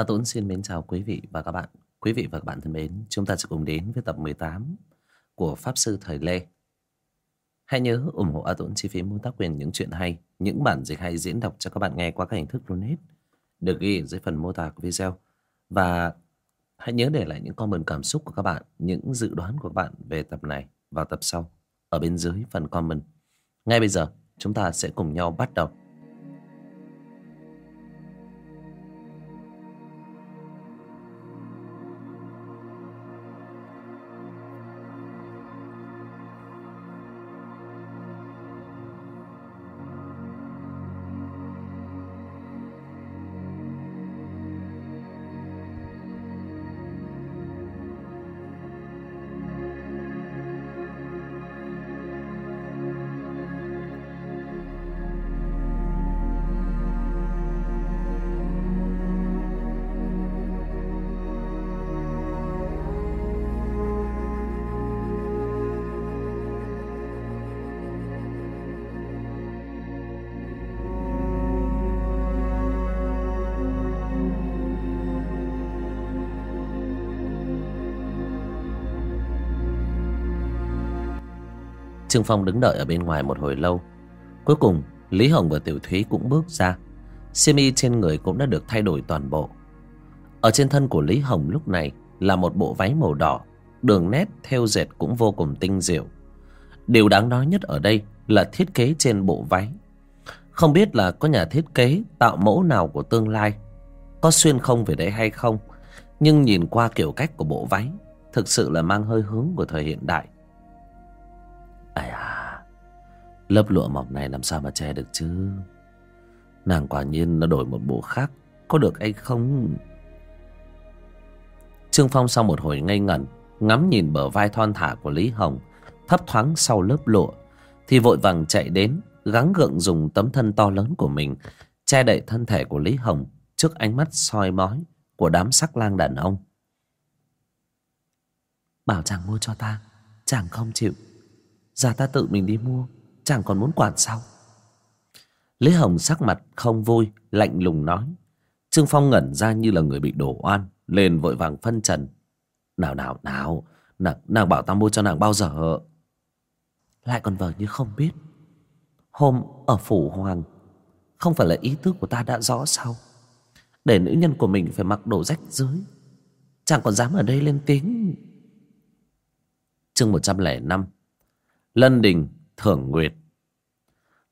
A Tuấn xin mến chào quý vị và các bạn. Quý vị và các bạn thân mến, chúng ta sẽ cùng đến với tập 18 của Pháp Sư Thời Lê. Hãy nhớ ủng hộ A Tuấn chi phí mua tác quyền những chuyện hay, những bản dịch hay diễn đọc cho các bạn nghe qua các hình thức donate được ghi ở dưới phần mô tả của video. Và hãy nhớ để lại những comment cảm xúc của các bạn, những dự đoán của các bạn về tập này vào tập sau ở bên dưới phần comment. Ngay bây giờ, chúng ta sẽ cùng nhau bắt đầu. Trương Phong đứng đợi ở bên ngoài một hồi lâu. Cuối cùng, Lý Hồng và Tiểu Thúy cũng bước ra. Xiêm y trên người cũng đã được thay đổi toàn bộ. Ở trên thân của Lý Hồng lúc này là một bộ váy màu đỏ. Đường nét theo dệt cũng vô cùng tinh diệu. Điều đáng nói nhất ở đây là thiết kế trên bộ váy. Không biết là có nhà thiết kế tạo mẫu nào của tương lai. Có xuyên không về đây hay không. Nhưng nhìn qua kiểu cách của bộ váy Thực sự là mang hơi hướng của thời hiện đại Ây à Lớp lụa mỏng này làm sao mà che được chứ? Nàng quả nhiên nó đổi một bộ khác, Có được hay không? Trương Phong sau một hồi ngây ngẩn, Ngắm nhìn bờ vai thon thả của Lý Hồng, Thấp thoáng sau lớp lụa, Thì vội vàng chạy đến, Gắng gượng dùng tấm thân to lớn của mình, Che đậy thân thể của Lý Hồng Trước ánh mắt soi mói Của đám sắc lang đàn ông. Bảo chàng mua cho ta, Chàng không chịu. Giờ ta tự mình đi mua Chàng còn muốn quản sao. Lý Hồng sắc mặt không vui Lạnh lùng nói. Trương Phong ngẩn ra như là người bị đổ oan Lên vội vàng phân trần. Nào nào nào Nàng, nàng bảo ta mua cho nàng bao giờ? Lại còn vờ như không biết. Hôm ở Phủ Hoàng Không phải là ý tứ của ta đã rõ sao? Để nữ nhân của mình phải mặc đồ rách dưới. Chàng còn dám ở đây lên tiếng. Chương 105 Lân Đình Thưởng Nguyệt.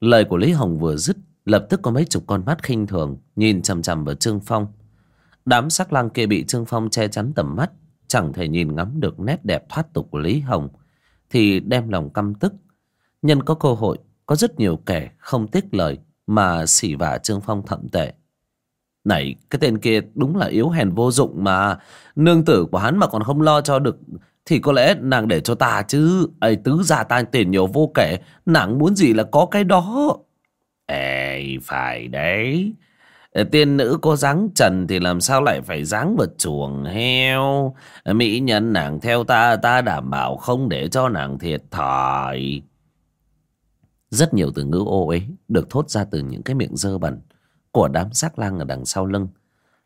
Lời của Lý Hồng vừa dứt, Lập tức có mấy chục con mắt khinh thường Nhìn chằm chằm vào Trương Phong. Đám sắc lang kia bị Trương Phong che chắn tầm mắt, Chẳng thể nhìn ngắm được nét đẹp thoát tục của Lý Hồng, Thì đem lòng căm tức. Nhân có cơ hội, Có rất nhiều kẻ không tiếc lời Mà xỉ vả Trương Phong thậm tệ. Này, cái tên kia đúng là yếu hèn vô dụng mà. Nương tử của hắn mà còn không lo cho được thì có lẽ nàng để cho ta chứ. Ấy tứ gia ta tiền nhiều vô kể. Nàng muốn gì là có cái đó. Ê, phải đấy. Tiên nữ có dáng trần thì làm sao lại phải dáng vật chuồng heo? Mỹ nhân nàng theo ta Ta đảm bảo không để cho nàng thiệt thòi. Rất nhiều từ ngữ ô uế Được thốt ra từ những cái miệng dơ bẩn Của đám xác lang ở đằng sau lưng,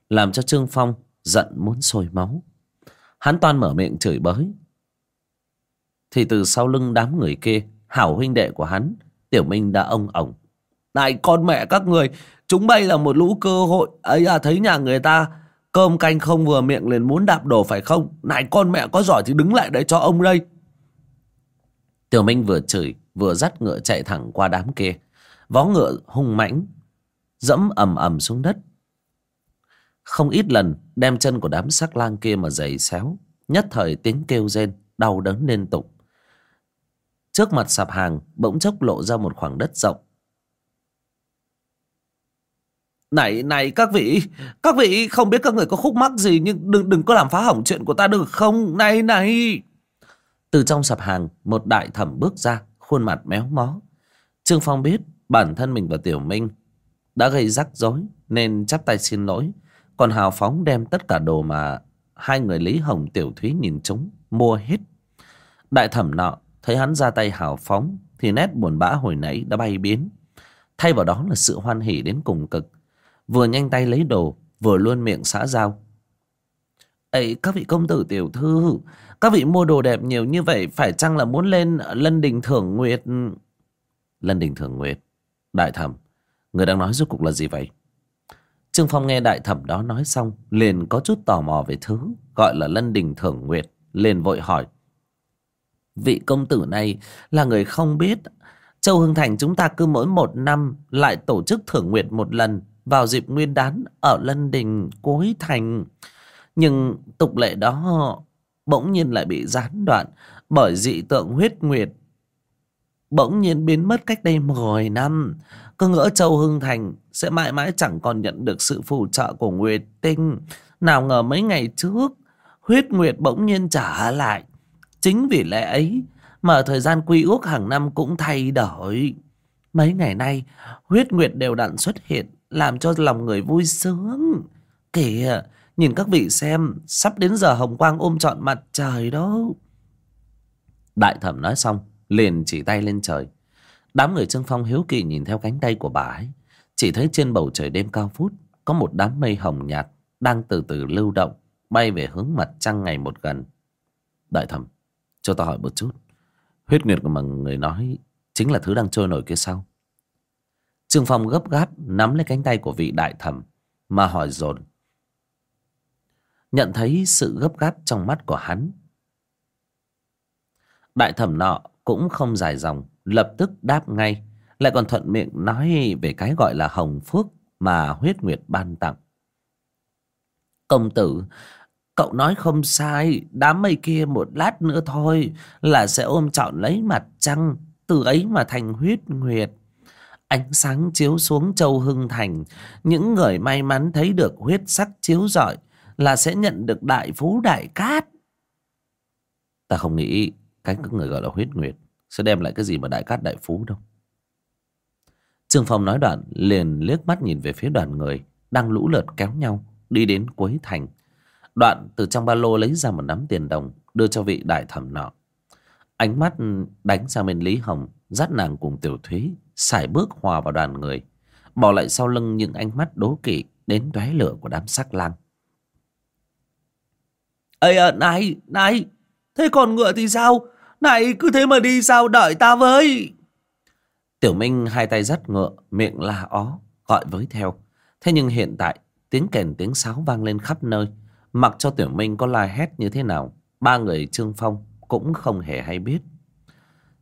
Làm cho Trương Phong giận muốn sôi máu. Hắn toan mở miệng chửi bới. Thì từ sau lưng đám người kia, hảo huynh đệ của hắn, Tiểu Minh đã ông ổng. Này con mẹ các người, chúng bay là một lũ cơ hội. ấy à thấy nhà người ta cơm canh không vừa miệng liền muốn đạp đổ phải không? Này con mẹ có giỏi thì đứng lại đấy cho ông đây. Tiểu Minh vừa chửi, vừa dắt ngựa chạy thẳng qua đám kia. Vó ngựa hung mãnh, dẫm ầm ầm xuống đất không ít lần đem chân của đám sắc lang kia mà giày xéo. Nhất thời tiếng kêu rên, đau đớn liên tục. Trước mặt sạp hàng bỗng chốc lộ ra một khoảng đất rộng. Này, này các vị, các vị không biết các người có khúc mắc gì nhưng đừng đừng có làm phá hỏng chuyện của ta được không? Này, này. Từ trong sạp hàng, một đại thẩm bước ra, khuôn mặt méo mó. Trương Phong biết bản thân mình và Tiểu Minh đã gây rắc rối nên chắp tay xin lỗi còn hào phóng đem tất cả đồ mà hai người Lý Hồng Tiểu Thúy nhìn chúng mua hết. Đại thẩm nọ thấy hắn ra tay hào phóng thì nét buồn bã hồi nãy đã bay biến. Thay vào đó là sự hoan hỉ đến cùng cực. Vừa nhanh tay lấy đồ, vừa luôn miệng xã giao ấy các vị công tử tiểu thư các vị mua đồ đẹp nhiều như vậy phải chăng là muốn lên lân đình thưởng nguyệt lân đình thưởng nguyệt đại thẩm người đang nói rốt cục là gì vậy trương phong nghe đại thẩm đó nói xong, liền có chút tò mò về thứ gọi là lân đình thưởng nguyệt, liền vội hỏi vị công tử này là người không biết, châu hưng thành chúng ta cứ mỗi một năm lại tổ chức thưởng nguyệt một lần vào dịp nguyên đán ở lân đình cuối thành nhưng tục lệ đó bỗng nhiên lại bị gián đoạn bởi dị tượng huyết nguyệt bỗng nhiên biến mất cách đây 10 năm. Cứ ngỡ Châu Hưng Thành sẽ mãi mãi chẳng còn nhận được sự phù trợ của Nguyệt Tinh. Nào ngờ mấy ngày trước, huyết nguyệt bỗng nhiên trả lại. Chính vì lẽ ấy mà thời gian quy ước hàng năm cũng thay đổi. Mấy ngày nay, huyết nguyệt đều đặn xuất hiện, làm cho lòng người vui sướng. Kìa, nhìn các vị xem, sắp đến giờ hồng quang ôm trọn mặt trời đó. Đại thẩm nói xong, liền chỉ tay lên trời. Đám người Trương Phong hiếu kỳ nhìn theo cánh tay của bà ấy. Chỉ thấy trên bầu trời đêm cao phút, có một đám mây hồng nhạt đang từ từ lưu động, bay về hướng mặt trăng ngày một gần. Đại thẩm, cho ta hỏi một chút. Huyết nguyệt mà người nói chính là thứ đang trôi nổi kia sau Trương Phong gấp gáp nắm lấy cánh tay của vị đại thẩm mà hỏi dồn. Nhận thấy sự gấp gáp trong mắt của hắn. Đại thẩm nọ cũng không dài dòng, lập tức đáp ngay. Lại còn thuận miệng nói về cái gọi là hồng phước mà huyết nguyệt ban tặng. Công tử, cậu nói không sai, đám mây kia một lát nữa thôi là sẽ ôm trọn lấy mặt trăng, từ ấy mà thành huyết nguyệt. Ánh sáng chiếu xuống châu Hưng Thành, những người may mắn thấy được huyết sắc chiếu rọi là sẽ nhận được đại phú đại cát. Ta không nghĩ cái người gọi là huyết nguyệt sẽ đem lại cái gì mà đại cát đại phú đâu. Trương Phong nói đoạn liền liếc mắt nhìn về phía đoàn người đang lũ lượt kéo nhau đi đến cuối thành. Đoạn từ trong ba lô lấy ra một nắm tiền đồng đưa cho vị đại thẩm nọ. Ánh mắt đánh sang bên Lý Hồng dắt nàng cùng Tiểu Thúy xài bước hòa vào đoàn người bỏ lại sau lưng những ánh mắt đố kỵ đến tóe lửa của đám sắc lang. Ây à, này, này, thế còn ngựa thì sao? Này, cứ thế mà đi sao đợi ta với? Tiểu Minh hai tay dắt ngựa, Miệng la ó, Gọi với theo. Thế nhưng hiện tại, Tiếng kèn tiếng sáo vang lên khắp nơi. Mặc cho Tiểu Minh có la hét như thế nào, Ba người Trương Phong Cũng không hề hay biết.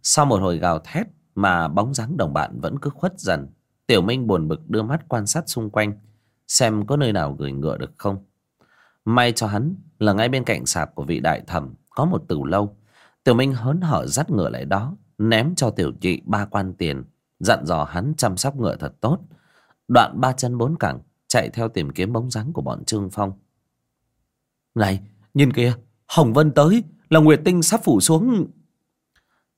Sau một hồi gào thét Mà bóng dáng đồng bạn vẫn cứ khuất dần, Tiểu Minh buồn bực đưa mắt quan sát xung quanh, Xem có nơi nào gửi ngựa được không. May cho hắn là ngay bên cạnh sạp của vị đại thẩm Có một tử lâu Tiểu Minh hớn hở dắt ngựa lại đó, ném cho tiểu chị ba quan tiền, dặn dò hắn chăm sóc ngựa thật tốt. Đoạn ba chân bốn cẳng, chạy theo tìm kiếm bóng dáng của bọn Trương Phong. Này, nhìn kìa, Hồng Vân tới, là Nguyệt Tinh sắp phủ xuống.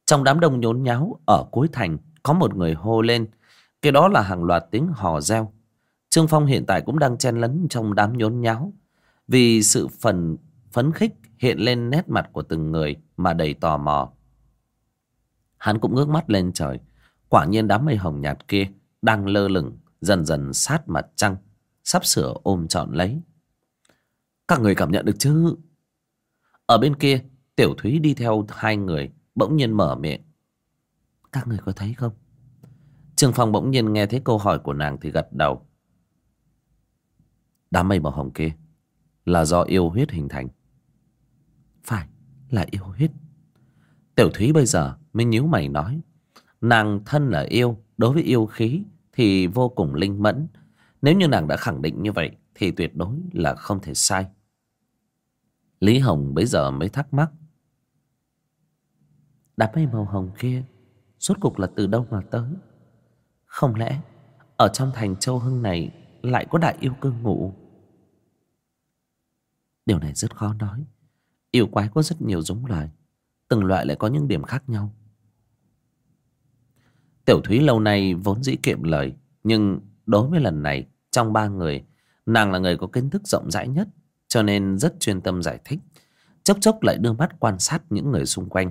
Trong đám đông nhốn nháo ở cuối thành, có một người hô lên. Cái đó là hàng loạt tiếng hò reo. Trương Phong hiện tại cũng đang chen lấn trong đám nhốn nháo. Vì sự phần phấn khích hiện lên nét mặt của từng người mà đầy tò mò. Hắn cũng ngước mắt lên trời. Quả nhiên đám mây hồng nhạt kia đang lơ lửng dần dần sát mặt trăng, sắp sửa ôm trọn lấy. Các người cảm nhận được chứ? Ở bên kia, Tiểu Thúy đi theo hai người, bỗng nhiên mở miệng. Các người có thấy không? Trương Phong bỗng nhiên nghe thấy câu hỏi của nàng thì gật đầu. Đám mây màu hồng kia là do yêu huyết hình thành. Là yêu huyết Tiểu Thúy bây giờ mới nhíu mày nói, Nàng thân là yêu, Đối với yêu khí Thì vô cùng linh mẫn. Nếu như nàng đã khẳng định như vậy Thì tuyệt đối là không thể sai. Lý Hồng bây giờ mới thắc mắc. Đám mây màu hồng kia Suốt cục là từ đâu mà tới? Không lẽ Ở trong thành châu hưng này Lại có đại yêu cương ngụ? Điều này rất khó nói. Yêu quái có rất nhiều giống loài, Từng loại lại có những điểm khác nhau. Tiểu Thúy lâu nay vốn dĩ kiệm lời, Nhưng đối với lần này, Trong ba người, Nàng là người có kiến thức rộng rãi nhất, Cho nên rất chuyên tâm giải thích, Chốc chốc lại đưa mắt quan sát những người xung quanh.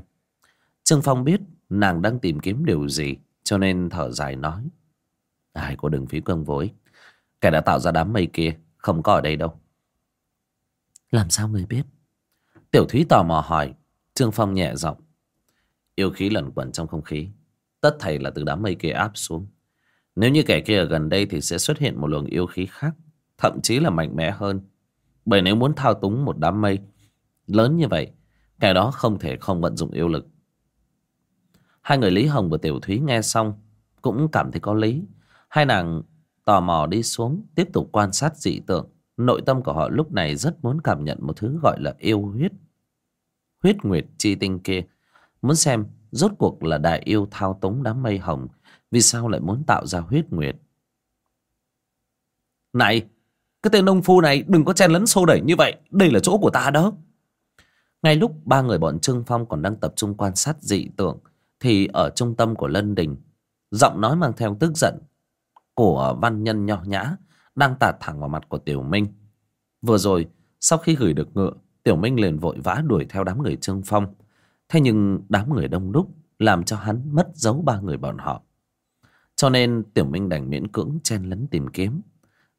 Trương Phong biết Nàng đang tìm kiếm điều gì, Cho nên thở dài nói, Ai có đừng phí công vối Kẻ đã tạo ra đám mây kia Không có ở đây đâu. Làm sao người biết? Tiểu Thúy tò mò hỏi. Trương Phong nhẹ giọng. Yêu khí lẩn quẩn trong không khí. Tất thảy là từ đám mây kia áp xuống. Nếu như kẻ kia ở gần đây Thì sẽ xuất hiện một luồng yêu khí khác, Thậm chí là mạnh mẽ hơn. Bởi nếu muốn thao túng một đám mây Lớn như vậy, Kẻ đó không thể không vận dụng yêu lực. Hai người Lý Hồng và Tiểu Thúy nghe xong Cũng cảm thấy có lý. Hai nàng tò mò đi xuống, Tiếp tục quan sát dị tượng. Nội tâm của họ lúc này rất muốn cảm nhận Một thứ gọi là yêu huyết. Huyết nguyệt chi tinh kia. Muốn xem rốt cuộc là đại yêu thao túng đám mây hồng, Vì sao lại muốn tạo ra huyết nguyệt? Này, Cái tên nông phu này đừng có chen lấn xô đẩy như vậy. Đây là chỗ của ta đó. Ngay lúc ba người bọn Trương Phong còn đang tập trung quan sát dị tượng, Thì ở trung tâm của Lân Đình, Giọng nói mang theo tức giận Của văn nhân nho nhã đang tạt thẳng vào mặt của Tiểu Minh. Vừa rồi, Sau khi gửi được ngựa, Tiểu Minh liền vội vã đuổi theo đám người Trương Phong. Thế nhưng đám người đông đúc Làm cho hắn mất dấu ba người bọn họ. Cho nên Tiểu Minh đành miễn cưỡng chen lấn tìm kiếm.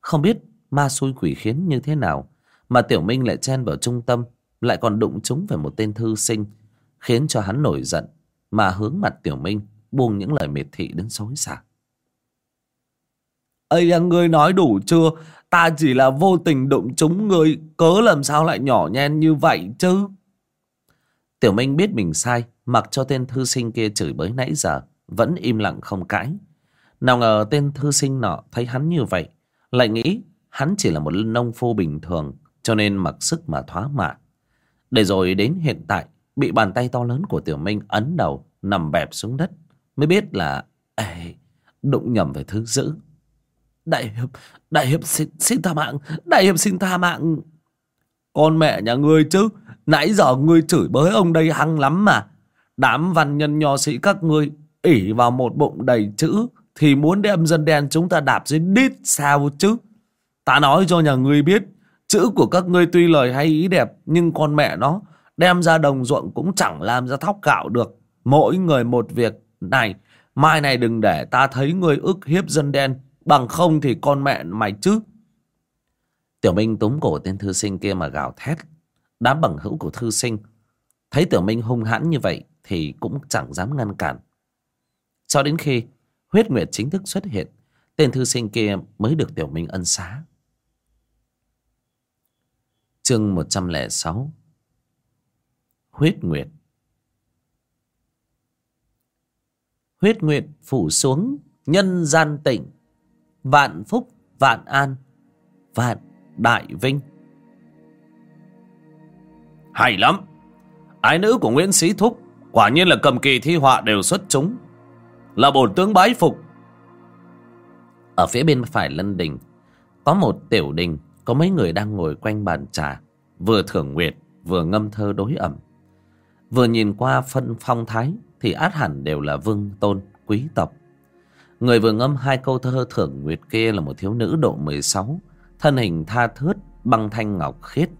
Không biết ma xui quỷ khiến như thế nào Mà Tiểu Minh lại chen vào trung tâm, Lại còn đụng chúng về một tên thư sinh, Khiến cho hắn nổi giận Mà hướng mặt Tiểu Minh Buông những lời miệt thị đến xối xả. Ây là ngươi nói đủ chưa? Ta chỉ là vô tình đụng chúng ngươi Cớ làm sao lại nhỏ nhen như vậy chứ? Tiểu Minh biết mình sai Mặc cho tên thư sinh kia chửi bới nãy giờ Vẫn im lặng không cãi. Nào ngờ tên thư sinh nọ thấy hắn như vậy Lại nghĩ hắn chỉ là một nông phu bình thường Cho nên mặc sức mà thoá mạ. Để rồi đến hiện tại Bị bàn tay to lớn của Tiểu Minh ấn đầu Nằm bẹp xuống đất Mới biết là Ê, đụng nhầm về thứ dữ. Đại hiệp, đại hiệp xin, xin tha mạng Đại hiệp xin tha mạng Con mẹ nhà ngươi chứ Nãy giờ ngươi chửi bới ông đây hăng lắm mà. Đám văn nhân nho sĩ các ngươi ỉ vào một bụng đầy chữ thì muốn đem dân đen chúng ta đạp dưới đít sao chứ. Ta nói cho nhà ngươi biết, chữ của các ngươi tuy lời hay ý đẹp nhưng con mẹ nó đem ra đồng ruộng cũng chẳng làm ra thóc gạo được. Mỗi người một việc này, mai này đừng để ta thấy ngươi ức hiếp dân đen, bằng không thì con mẹ mày chứ. Tiểu Minh túm cổ tên thư sinh kia mà gào thét. Đám bằng hữu của thư sinh. Thấy Tiểu Minh hung hãn như vậy Thì cũng chẳng dám ngăn cản. Cho đến khi huyết nguyệt chính thức xuất hiện, Tên thư sinh kia mới được Tiểu Minh ân xá. Chương 106 Huyết nguyệt. Huyết nguyệt phủ xuống Nhân gian tỉnh. Vạn phúc vạn an Vạn đại vinh. Hay lắm. Ái nữ của Nguyễn Sĩ Thúc Quả nhiên là cầm kỳ thi họa đều xuất chúng Là bổn tướng bái phục. Ở phía bên phải lân đình Có một tiểu đình Có mấy người đang ngồi quanh bàn trà Vừa thưởng nguyệt Vừa ngâm thơ đối ẩm. Vừa nhìn qua phân phong thái Thì át hẳn đều là vương tôn quý tộc Người vừa ngâm hai câu thơ thưởng nguyệt kia Là một thiếu nữ độ 16 Thân hình tha thướt Băng thanh ngọc khiết.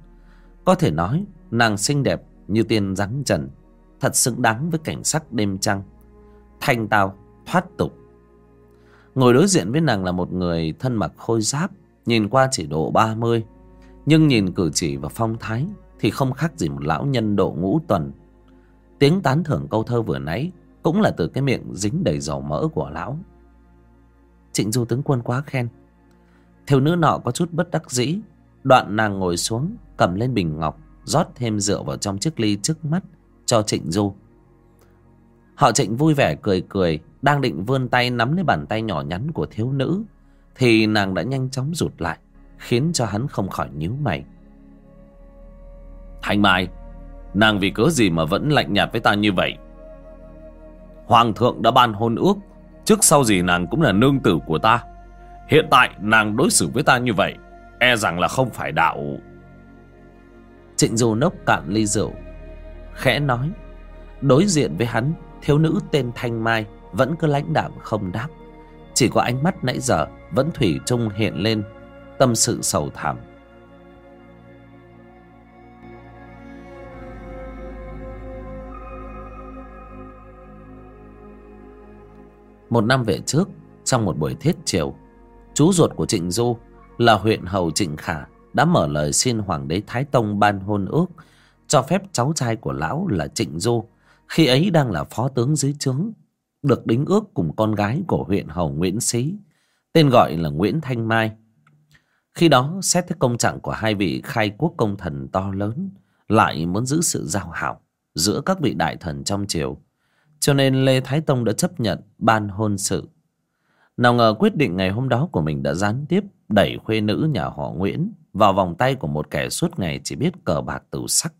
Có thể nói Nàng xinh đẹp như tiên dáng trần Thật xứng đáng với cảnh sắc đêm trăng. Thanh tao, thoát tục. Ngồi đối diện với nàng là một người thân mặc khôi giáp Nhìn qua chỉ độ 30 Nhưng nhìn cử chỉ và phong thái Thì không khác gì một lão nhân độ ngũ tuần. Tiếng tán thưởng câu thơ vừa nãy Cũng là từ cái miệng dính đầy dầu mỡ của lão. Trịnh Du tướng quân quá khen Thiếu nữ nọ có chút bất đắc dĩ Đoạn nàng ngồi xuống Cầm lên bình ngọc rót thêm rượu vào trong chiếc ly trước mắt cho Trịnh Du. Họ Trịnh vui vẻ cười cười, đang định vươn tay nắm lấy bàn tay nhỏ nhắn của thiếu nữ, thì nàng đã nhanh chóng rụt lại, khiến cho hắn không khỏi nhíu mày. Thanh Mai, nàng vì cớ gì mà vẫn lạnh nhạt với ta như vậy? Hoàng thượng đã ban hôn ước, trước sau gì nàng cũng là nương tử của ta. Hiện tại nàng đối xử với ta như vậy, e rằng là không phải đạo. Trịnh Du nốc cạn ly rượu Khẽ nói Đối diện với hắn Thiếu nữ tên Thanh Mai Vẫn cứ lãnh đạm không đáp. Chỉ có ánh mắt nãy giờ Vẫn thủy chung hiện lên Tâm sự sầu thảm. Một năm về trước Trong một buổi thiết triều, Chú ruột của Trịnh Du là huyện hầu trịnh khả đã mở lời xin hoàng đế thái tông ban hôn ước cho phép cháu trai của lão là trịnh du khi ấy đang là phó tướng dưới trướng được đính ước cùng con gái của huyện hầu nguyễn xí tên gọi là nguyễn thanh mai. Khi đó xét thấy công trạng của hai vị khai quốc công thần to lớn lại muốn giữ sự giao hảo giữa các vị đại thần trong triều cho nên lê thái tông đã chấp nhận ban hôn sự. Nào ngờ quyết định ngày hôm đó của mình đã gián tiếp, đẩy khuê nữ nhà họ nguyễn vào vòng tay của một kẻ suốt ngày chỉ biết cờ bạc tử sắc.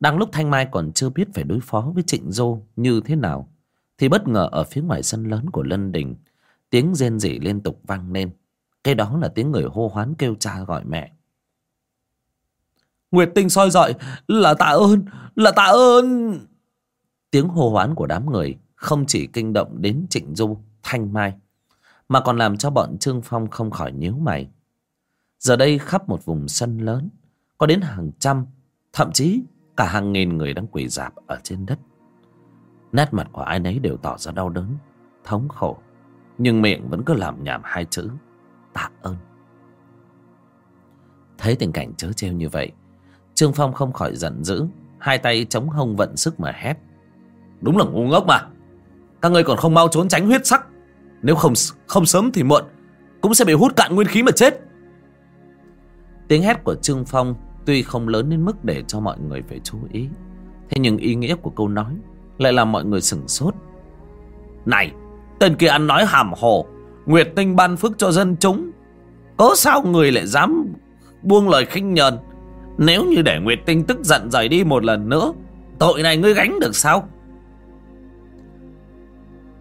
Đang lúc thanh mai còn chưa biết phải đối phó với trịnh dô như thế nào, thì bất ngờ ở phía ngoài sân lớn của lân đình, tiếng rên rỉ liên tục vang lên. Cái đó là tiếng người hô hoán kêu cha gọi mẹ. Nguyệt tinh soi dọi, Là tạ ơn, Là tạ ơn. Tiếng hô hoán của đám người Không chỉ kinh động đến Trịnh Du, Thanh Mai, Mà còn làm cho bọn Trương Phong không khỏi nhíu mày. Giờ đây khắp một vùng sân lớn, Có đến hàng trăm, Thậm chí cả hàng nghìn người đang quỳ dạp ở trên đất. Nét mặt của ai nấy đều tỏ ra đau đớn, Thống khổ, Nhưng miệng vẫn cứ làm nhảm hai chữ, Tạ ơn. Thấy tình cảnh chớ trêu như vậy, Trương Phong không khỏi giận dữ, Hai tay chống hông vận sức mà hét Đúng là ngu ngốc mà. Các ngươi còn không mau trốn tránh huyết sắc. Nếu không không sớm thì muộn, Cũng sẽ bị hút cạn nguyên khí mà chết. Tiếng hét của Trương Phong Tuy không lớn đến mức để cho mọi người phải chú ý, Thế nhưng ý nghĩa của câu nói Lại làm mọi người sửng sốt. Này, Tên kia ăn nói hàm hồ, Nguyệt tinh ban phước cho dân chúng. Có sao người lại dám Buông lời khinh nhờn? Nếu như để Nguyệt Tinh tức giận rời đi một lần nữa, Tội này ngươi gánh được sao?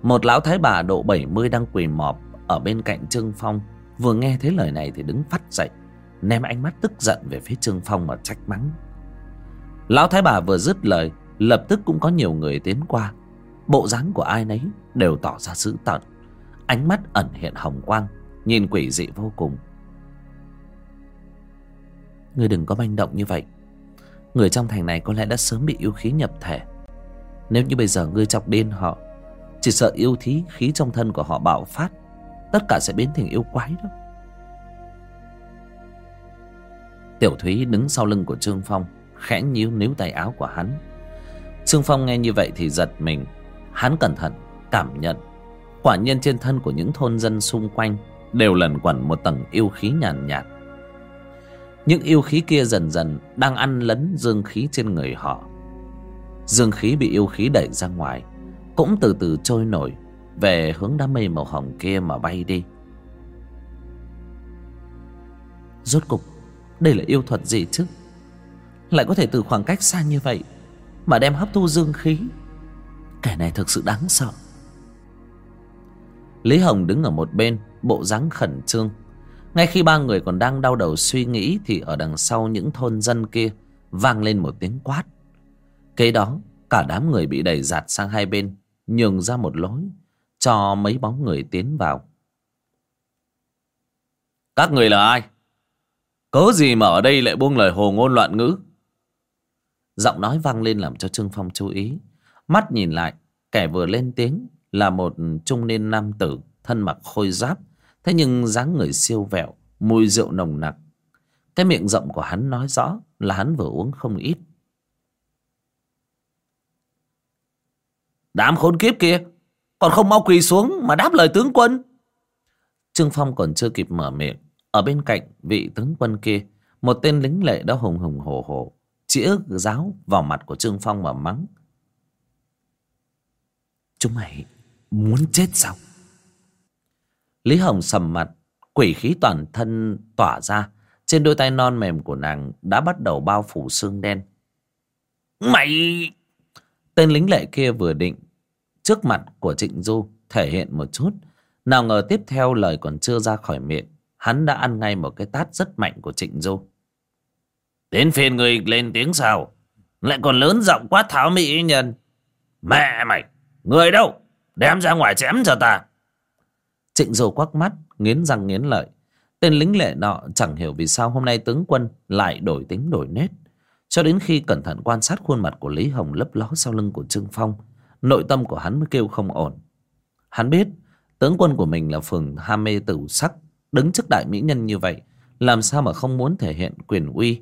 Một lão thái bà độ 70 đang quỳ mọp Ở bên cạnh Trương Phong. Vừa nghe thấy lời này thì đứng phát dậy, Ném ánh mắt tức giận về phía Trương Phong mà trách mắng. Lão thái bà vừa dứt lời, Lập tức cũng có nhiều người tiến qua. Bộ dáng của ai nấy đều tỏ ra dữ tợn. Ánh mắt ẩn hiện hồng quang, Nhìn quỷ dị vô cùng. Ngươi đừng có manh động như vậy. Người trong thành này có lẽ đã sớm bị yêu khí nhập thể. Nếu như bây giờ ngươi chọc điên họ chỉ sợ yêu thí khí trong thân của họ bạo phát Tất cả sẽ biến thành yêu quái đó. Tiểu Thúy đứng sau lưng của Trương Phong Khẽ nhíu níu tay áo của hắn. Trương Phong nghe như vậy thì giật mình. Hắn cẩn thận cảm nhận. Quả nhiên trên thân của những thôn dân xung quanh Đều lần quẩn một tầng yêu khí nhàn nhạt, nhạt. Những yêu khí kia dần dần đang ăn lấn dương khí trên người họ. Dương khí bị yêu khí đẩy ra ngoài. Cũng từ từ trôi nổi Về hướng đám mây màu hồng kia mà bay đi. Rốt cục, Đây là yêu thuật gì chứ? Lại có thể từ khoảng cách xa như vậy Mà đem hấp thu dương khí? Kẻ này thực sự đáng sợ. Lý Hồng đứng ở một bên, Bộ dáng khẩn trương. Ngay khi ba người còn đang đau đầu suy nghĩ Thì ở đằng sau những thôn dân kia Vang lên một tiếng quát. Kế đó, cả đám người bị đẩy giạt sang hai bên. Nhường ra một lối, Cho mấy bóng người tiến vào. Các người là ai? Cớ gì mà ở đây lại buông lời hồ ngôn loạn ngữ? Giọng nói vang lên làm cho Trương Phong chú ý. Mắt nhìn lại, Kẻ vừa lên tiếng Là một trung niên nam tử, Thân mặc khôi giáp, Thế nhưng dáng người siêu vẹo, Mùi rượu nồng nặc. Cái miệng rộng của hắn nói rõ Là hắn vừa uống không ít. Đám khốn kiếp kia Còn không mau quỳ xuống Mà đáp lời tướng quân Trương Phong còn chưa kịp mở miệng Ở bên cạnh vị tướng quân kia Một tên lính lệ đã hùng hùng hổ hổ Chĩa giáo vào mặt của Trương Phong mà mắng Chúng mày muốn chết sao Lý Hồng sầm mặt, quỷ khí toàn thân tỏa ra. Trên đôi tay non mềm của nàng đã bắt đầu bao phủ xương đen. Mày... Tên lính lệ kia vừa định. Trước mặt của Trịnh Du thể hiện một chút. Nào ngờ tiếp theo lời còn chưa ra khỏi miệng. Hắn đã ăn ngay một cái tát rất mạnh của Trịnh Du. Đến phiền người lên tiếng sao? Lại còn lớn giọng quá tháo mỹ nhân. Mẹ mày! Người đâu? Đem ra ngoài chém cho ta. Trịnh Dầu quắc mắt, nghiến răng nghiến lợi. Tên lính lệ nọ chẳng hiểu vì sao hôm nay tướng quân lại đổi tính đổi nết. Cho đến khi cẩn thận quan sát khuôn mặt của Lý Hồng lấp ló sau lưng của Trương Phong, nội tâm của hắn mới kêu không ổn. Hắn biết tướng quân của mình là phường ham mê tử sắc, đứng trước đại mỹ nhân như vậy làm sao mà không muốn thể hiện quyền uy?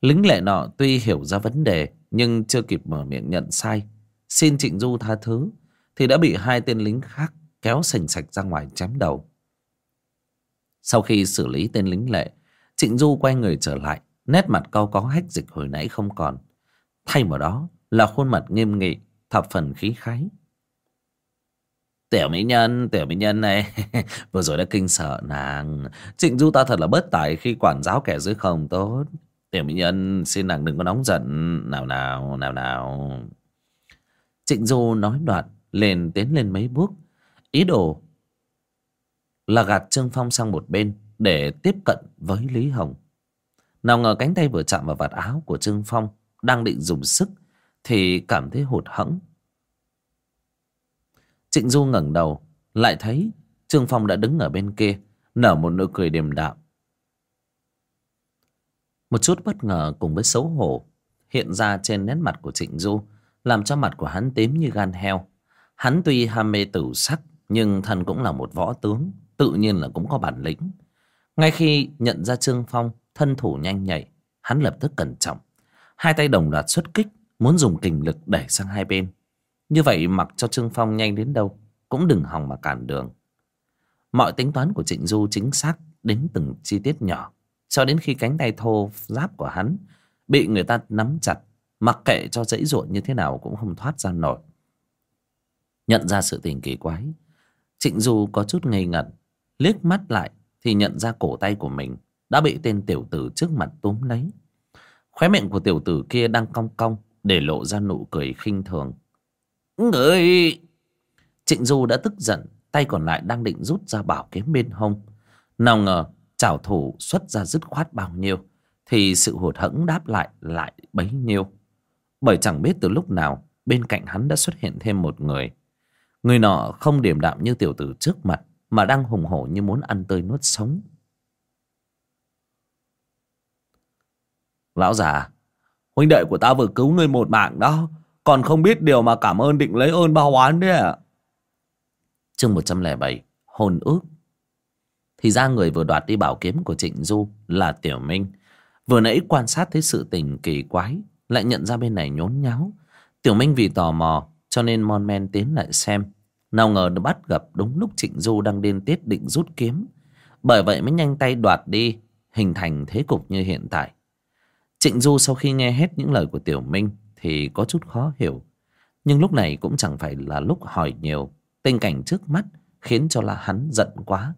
Lính lệ nọ tuy hiểu ra vấn đề nhưng chưa kịp mở miệng nhận sai. Xin trịnh du tha thứ thì đã bị hai tên lính khác kéo sành sạch ra ngoài chém đầu. Sau khi xử lý tên lính lệ trịnh du quay người trở lại nét mặt cau có hách dịch hồi nãy không còn. Thay vào đó là khuôn mặt nghiêm nghị, thập phần khí khái. Tiểu mỹ nhân, tiểu mỹ nhân này, vừa rồi đã kinh sợ nàng. Trịnh du ta thật là bất tài khi quản giáo kẻ dưới không tốt. Tiểu mỹ nhân, xin nàng đừng có nóng giận. Nào nào nào nào. Trịnh du nói đoạn lên tiến lên mấy bước. Ý đồ là gạt trương phong sang một bên để tiếp cận với lý hồng nào ngờ cánh tay vừa chạm vào vạt áo của trương phong đang định dùng sức thì cảm thấy hụt hẫng. Trịnh du ngẩng đầu, lại thấy trương phong đã đứng ở bên kia, nở một nụ cười điềm đạm. Một chút bất ngờ cùng với xấu hổ hiện ra trên nét mặt của trịnh du, làm cho mặt của hắn tím như gan heo. Hắn tuy ham mê tử sắc, nhưng thần cũng là một võ tướng, tự nhiên là cũng có bản lĩnh. Ngay khi nhận ra trương phong thân thủ nhanh nhạy, hắn lập tức cẩn trọng. Hai tay đồng loạt xuất kích, muốn dùng kình lực đẩy sang hai bên. Như vậy mặc cho trương phong nhanh đến đâu cũng đừng hòng mà cản đường. Mọi tính toán của trịnh du chính xác đến từng chi tiết nhỏ, cho đến khi cánh tay thô giáp của hắn bị người ta nắm chặt, mặc kệ cho dãy ruộng như thế nào cũng không thoát ra nổi. Nhận ra sự tình kỳ quái, trịnh du có chút ngây ngẩn, liếc mắt lại thì nhận ra cổ tay của mình đã bị tên tiểu tử trước mặt túm lấy. Khóe miệng của tiểu tử kia đang cong cong, để lộ ra nụ cười khinh thường. Người! Trịnh du đã tức giận, tay còn lại đang định rút ra bảo kiếm bên hông. Nào ngờ, chảo thủ xuất ra dứt khoát bao nhiêu, thì sự hụt hẫng đáp lại lại bấy nhiêu. Bởi chẳng biết từ lúc nào, bên cạnh hắn đã xuất hiện thêm một người. Người nọ không điềm đạm như tiểu tử trước mặt, mà đang hùng hổ như muốn ăn tươi nuốt sống. Lão già, huynh đệ của ta vừa cứu ngươi một mạng đó, còn không biết điều mà cảm ơn định lấy ơn bao oán đấy ạ. Chương một trăm lẻ bảy, hồn ước. Thì ra người vừa đoạt đi bảo kiếm của trịnh du là tiểu minh. Vừa nãy quan sát thấy sự tình kỳ quái, lại nhận ra bên này nhốn nháo. Tiểu minh vì tò mò, cho nên mon men tiến lại xem. Nào ngờ được bắt gặp đúng lúc trịnh du đang điên tiết định rút kiếm. Bởi vậy mới nhanh tay đoạt đi, hình thành thế cục như hiện tại trịnh du sau khi nghe hết những lời của tiểu minh thì có chút khó hiểu. Nhưng lúc này cũng chẳng phải là lúc hỏi nhiều. Tình cảnh trước mắt khiến cho là hắn giận quá.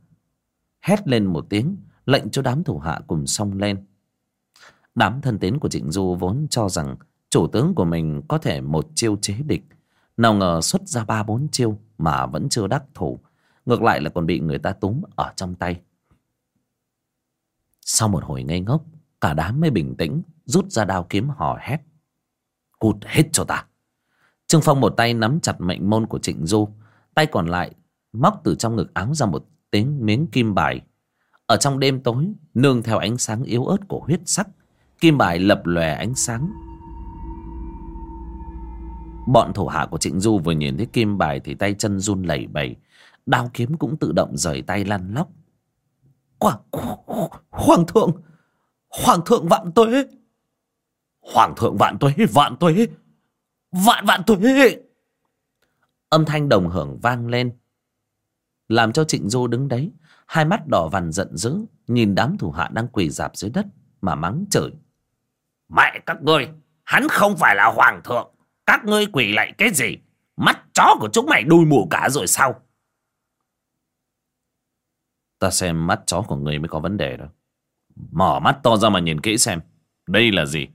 Hét lên một tiếng, lệnh cho đám thủ hạ cùng xông lên. Đám thân tín của trịnh du vốn cho rằng chủ tướng của mình có thể một chiêu chế địch. Nào ngờ xuất ra ba bốn chiêu mà vẫn chưa đắc thủ. Ngược lại là còn bị người ta túm ở trong tay. Sau một hồi ngây ngốc, cả đám mới bình tĩnh rút ra đao kiếm hò hét. Cút hết cho ta. Trương phong một tay nắm chặt mệnh môn của trịnh du tay còn lại móc từ trong ngực áo ra một tiếng miếng kim bài. Ở trong đêm tối nương theo ánh sáng yếu ớt của huyết sắc kim bài lập lòe ánh sáng. Bọn thủ hạ của trịnh du vừa nhìn thấy kim bài thì tay chân run lẩy bẩy đao kiếm cũng tự động rời tay lăn lóc. Quả, hoàng thượng Hoàng thượng vạn tuế! Hoàng thượng vạn tuế Vạn tuế, Vạn vạn tuế. Âm thanh đồng hưởng vang lên, Làm cho trịnh du đứng đấy, Hai mắt đỏ vằn giận dữ, Nhìn đám thủ hạ đang quỳ dạp dưới đất Mà mắng chửi. Mẹ các ngươi, Hắn không phải là hoàng thượng. Các ngươi quỳ lại cái gì? Mắt chó của chúng mày đuôi mù cả rồi sao? Ta xem mắt chó của ngươi mới có vấn đề đó Mở mắt to ra mà nhìn kỹ xem, Đây là gì?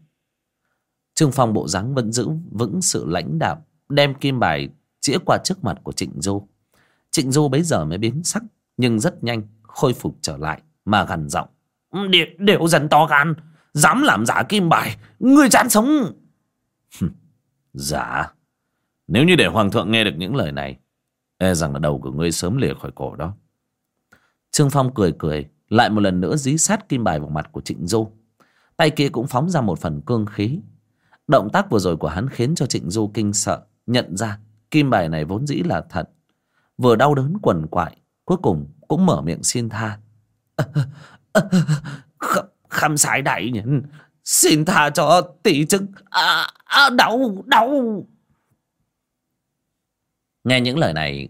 Trương Phong bộ dáng vẫn giữ vững sự lãnh đạm Đem kim bài chĩa qua trước mặt của Trịnh Du. Trịnh Du bấy giờ mới biến sắc Nhưng rất nhanh khôi phục trở lại Mà gằn giọng. Điều, điều dần to gan Dám làm giả kim bài Người chán sống. Giả. Nếu như để hoàng thượng nghe được những lời này E rằng là đầu của ngươi sớm lìa khỏi cổ đó. Trương Phong cười cười lại một lần nữa dí sát kim bài vào mặt của Trịnh Du. Tay kia cũng phóng ra một phần cương khí động tác vừa rồi của hắn khiến cho Trịnh Du kinh sợ. Nhận ra kim bài này vốn dĩ là thật. Vừa đau đớn quần quại cuối cùng cũng mở miệng xin tha. Khâm, khâm sai đại nhân xin tha cho tỷ chức. À, à, đau đau. Nghe những lời này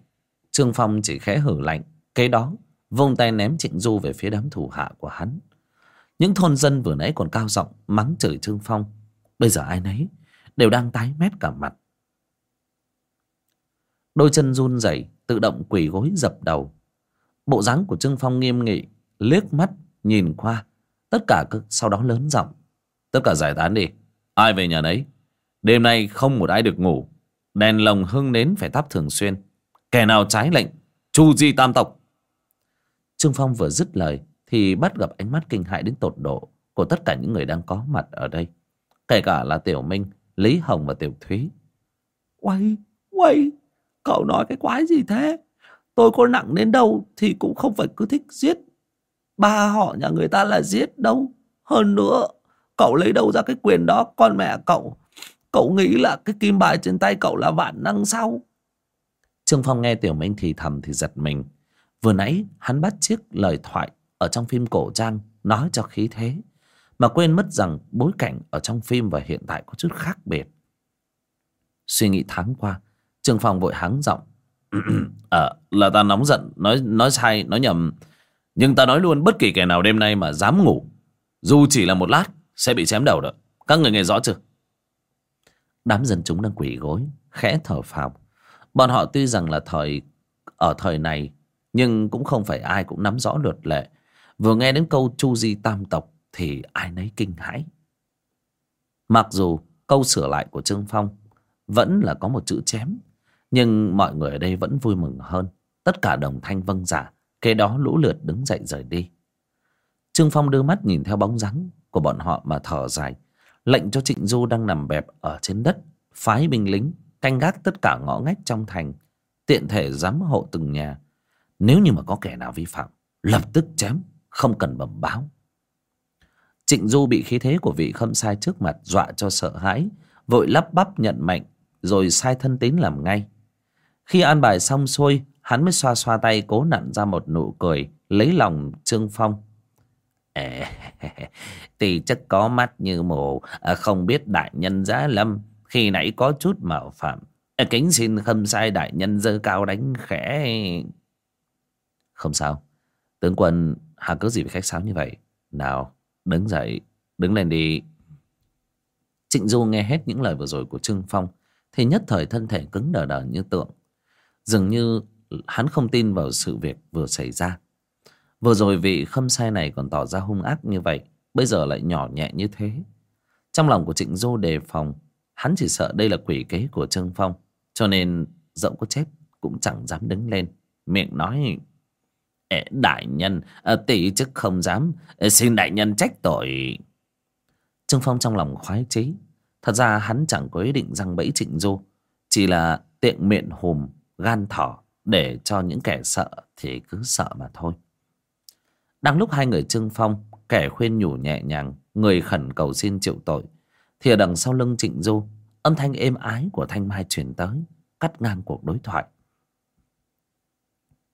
trương phong chỉ khẽ hử lạnh. Kế đó vung tay ném trịnh du về phía đám thủ hạ của hắn. Những thôn dân vừa nãy còn cao giọng mắng chửi trương phong bây giờ ai nấy đều đang tái mét cả mặt. Đôi chân run rẩy, tự động quỳ gối dập đầu. Bộ dáng của trương phong nghiêm nghị, liếc mắt nhìn qua, tất cả sau đó lớn giọng. Tất cả giải tán đi, ai về nhà nấy? Đêm nay không một ai được ngủ, đèn lồng hưng nến phải thắp thường xuyên. Kẻ nào trái lệnh, chu di tam tộc. Trương phong vừa dứt lời thì bắt gặp ánh mắt kinh hại đến tột độ của tất cả những người đang có mặt ở đây kể cả là tiểu minh lý hồng và tiểu thúy. Uầy uầy cậu nói cái quái gì thế? Tôi có nặng đến đâu thì cũng không phải cứ thích giết. Ba họ nhà người ta là giết đâu. Hơn nữa cậu lấy đâu ra cái quyền đó? Con mẹ cậu cậu nghĩ là cái kim bài trên tay cậu là vạn năng sao? Trương phong nghe tiểu minh thì thầm thì giật mình. Vừa nãy hắn bắt chiếc lời thoại ở trong phim cổ trang nói cho khí thế mà quên mất rằng bối cảnh ở trong phim và hiện tại có chút khác biệt. Suy nghĩ tháng qua trương phong vội hắng giọng. Ờ là ta nóng giận, nói nói sai, nói nhầm. Nhưng ta nói luôn, bất kỳ kẻ nào đêm nay mà dám ngủ, dù chỉ là một lát, sẽ bị chém đầu đó. Các người nghe rõ chưa? Đám dân chúng đang quỳ gối, khẽ thở phào. Bọn họ tuy rằng là thời, ở thời này, nhưng cũng không phải ai cũng nắm rõ luật lệ. Vừa nghe đến câu chu di tam tộc thì ai nấy kinh hãi. Mặc dù câu sửa lại của trương phong vẫn là có một chữ chém nhưng mọi người ở đây vẫn vui mừng hơn. Tất cả đồng thanh vâng giả dạ, kế đó lũ lượt đứng dậy rời đi. Trương phong đưa mắt nhìn theo bóng dáng của bọn họ mà thở dài lệnh cho trịnh du đang nằm bẹp ở trên đất phái binh lính canh gác tất cả ngõ ngách trong thành tiện thể giám hộ từng nhà. Nếu như mà có kẻ nào vi phạm lập tức chém không cần bẩm báo trịnh du bị khí thế của vị khâm sai trước mặt dọa cho sợ hãi vội lắp bắp nhận mệnh rồi sai thân tín làm ngay. Khi an bài xong xuôi hắn mới xoa xoa tay cố nặn ra một nụ cười lấy lòng trương phong. Ê, thì chắc có mắt như mù à, không biết đại nhân giá lâm khi nãy có chút mạo phạm. À, kính xin khâm sai đại nhân dơ cao đánh khẽ. Không sao. Tướng quân hà cớ gì phải khách sáo như vậy? Nào đứng dậy, đứng lên đi. Trịnh du nghe hết những lời vừa rồi của trương phong, thì nhất thời thân thể cứng đờ đờ như tượng. Dường như hắn không tin vào sự việc vừa xảy ra. Vừa rồi vị khâm sai này còn tỏ ra hung ác như vậy, bây giờ lại nhỏ nhẹ như thế. Trong lòng của trịnh du đề phòng, hắn chỉ sợ đây là quỷ kế của trương phong, cho nên dẫu có chết cũng chẳng dám đứng lên, miệng nói đại nhân ờ, tỷ chức không dám. Xin đại nhân trách tội. Trương phong trong lòng khoái chí. Thật ra hắn chẳng có ý định răng bẫy trịnh du, chỉ là tiện miệng hùm, gan thỏ, để cho những kẻ sợ thì cứ sợ mà thôi. Đang lúc hai người trương phong, kẻ khuyên nhủ nhẹ nhàng, người khẩn cầu xin chịu tội thì ở đằng sau lưng trịnh du, âm thanh êm ái của thanh mai truyền tới, cắt ngang cuộc đối thoại.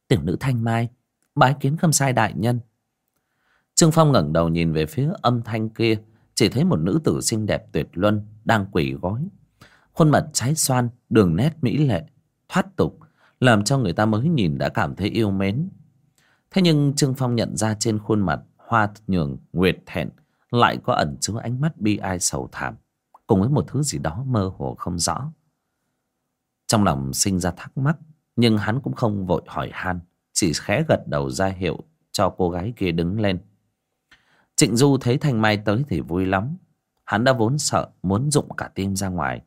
Tiểu nữ thanh mai bái kiến khâm sai đại nhân. Trương phong ngẩng đầu nhìn về phía âm thanh kia, chỉ thấy một nữ tử xinh đẹp tuyệt luân đang quỳ gói khuôn mặt trái xoan, đường nét mỹ lệ, thoát tục, làm cho người ta mới nhìn đã cảm thấy yêu mến. Thế nhưng trương phong nhận ra trên khuôn mặt hoa nhường nguyệt thẹn, lại có ẩn chứa ánh mắt bi ai sầu thảm, cùng với một thứ gì đó mơ hồ không rõ. Trong lòng sinh ra thắc mắc, nhưng hắn cũng không vội hỏi han chỉ khẽ gật đầu ra hiệu cho cô gái kia đứng lên. Trịnh du thấy thanh mai tới thì vui lắm. Hắn đã vốn sợ muốn rụng cả tim ra ngoài.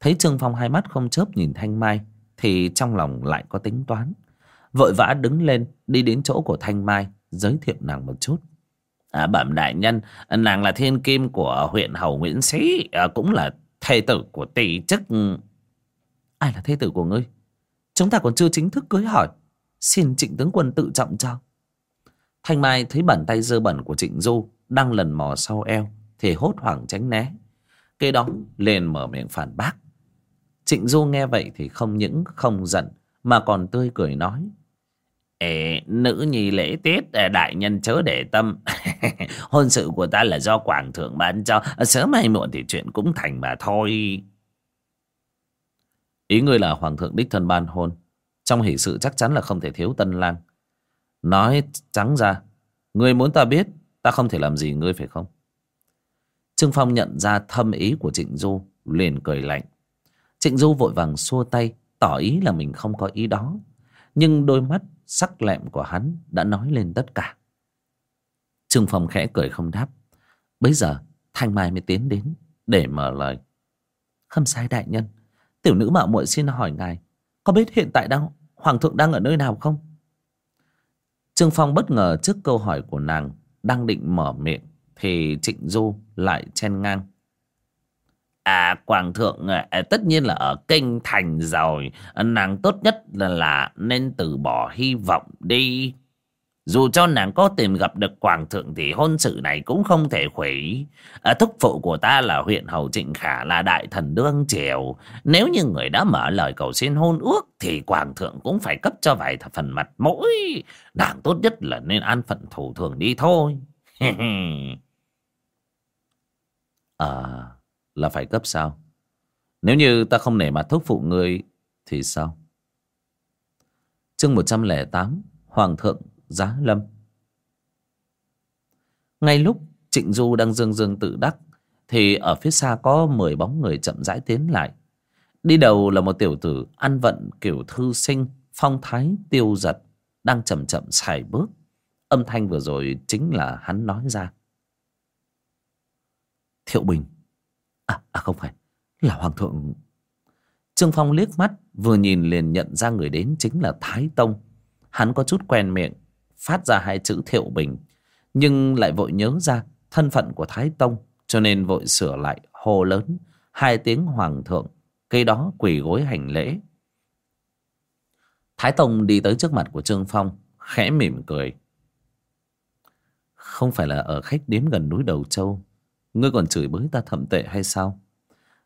Thấy trương phong hai mắt không chớp nhìn thanh mai thì trong lòng lại có tính toán. Vội vã đứng lên đi đến chỗ của thanh mai giới thiệu nàng một chút. À, bẩm đại nhân nàng là thiên kim của huyện hầu nguyễn sĩ à, cũng là thê tử của tỷ chức. Ai là thê tử của ngươi? Chúng ta còn chưa chính thức cưới hỏi xin trịnh tướng quân tự trọng cho. Thanh mai thấy bàn tay dơ bẩn của trịnh du đang lần mò sau eo thì hốt hoảng tránh né. Kế đó liền mở miệng phản bác. Trịnh du nghe vậy thì không những không giận mà còn tươi cười nói. Ê, nữ nhi lễ tiết à, đại nhân chớ để tâm. Hôn sự của ta là do quảng thượng ban cho sớm hay muộn thì chuyện cũng thành mà thôi. Ý ngươi là hoàng thượng đích thân ban hôn trong hỷ sự chắc chắn là không thể thiếu tân lang. Nói trắng ra ngươi muốn ta biết, ta không thể làm gì ngươi phải không? Trương phong nhận ra thâm ý của trịnh du, liền cười lạnh. Trịnh du vội vàng xua tay, tỏ ý là mình không có ý đó. Nhưng đôi mắt sắc lẹm của hắn đã nói lên tất cả. Trương phong khẽ cười không đáp. Bây giờ, thanh mai mới tiến đến để mở lời. Khâm sai đại nhân, tiểu nữ mạo muội xin hỏi ngài có biết hiện tại đang hoàng thượng đang ở nơi nào không? Trương phong bất ngờ trước câu hỏi của nàng đang định mở miệng thì trịnh du lại chen ngang. À hoàng Thượng à, à tất nhiên là ở Kinh Thành rồi. Nàng tốt nhất là, là nên từ bỏ hy vọng đi. Dù cho nàng có tìm gặp được Quảng Thượng Thì hôn sự này cũng không thể hủy à, Thúc phụ của ta là huyện Hầu Trịnh Khả là đại thần đương triều. Nếu như người đã mở lời cầu xin hôn ước Thì Quảng Thượng cũng phải cấp cho vài phần mặt mũi. Nàng tốt nhất là nên an phận thủ thường đi thôi. À là phải cấp sao? Nếu như ta không nể mặt thúc phụ người Thì sao? Chương 108 Hoàng thượng Giá Lâm. Ngay lúc Trịnh Du đang dương dương tự đắc Thì ở phía xa có 10 bóng người chậm rãi tiến lại. Đi đầu là một tiểu tử Ăn vận kiểu thư sinh Phong thái tiêu giật Đang chậm chậm xài bước. Âm thanh vừa rồi chính là hắn nói ra. Thiệu Bình. À, à không phải Là Hoàng thượng. Trương Phong liếc mắt Vừa nhìn liền nhận ra người đến chính là Thái Tông. Hắn có chút quen miệng Phát ra hai chữ Thiệu Bình, Nhưng lại vội nhớ ra Thân phận của Thái Tông, Cho nên vội sửa lại hô lớn Hai tiếng Hoàng thượng Cây đó quỳ gối hành lễ. Thái Tông đi tới trước mặt của Trương Phong, Khẽ mỉm cười. Không phải là ở khách điếm gần núi Đầu Châu, Ngươi còn chửi bới ta thậm tệ hay sao?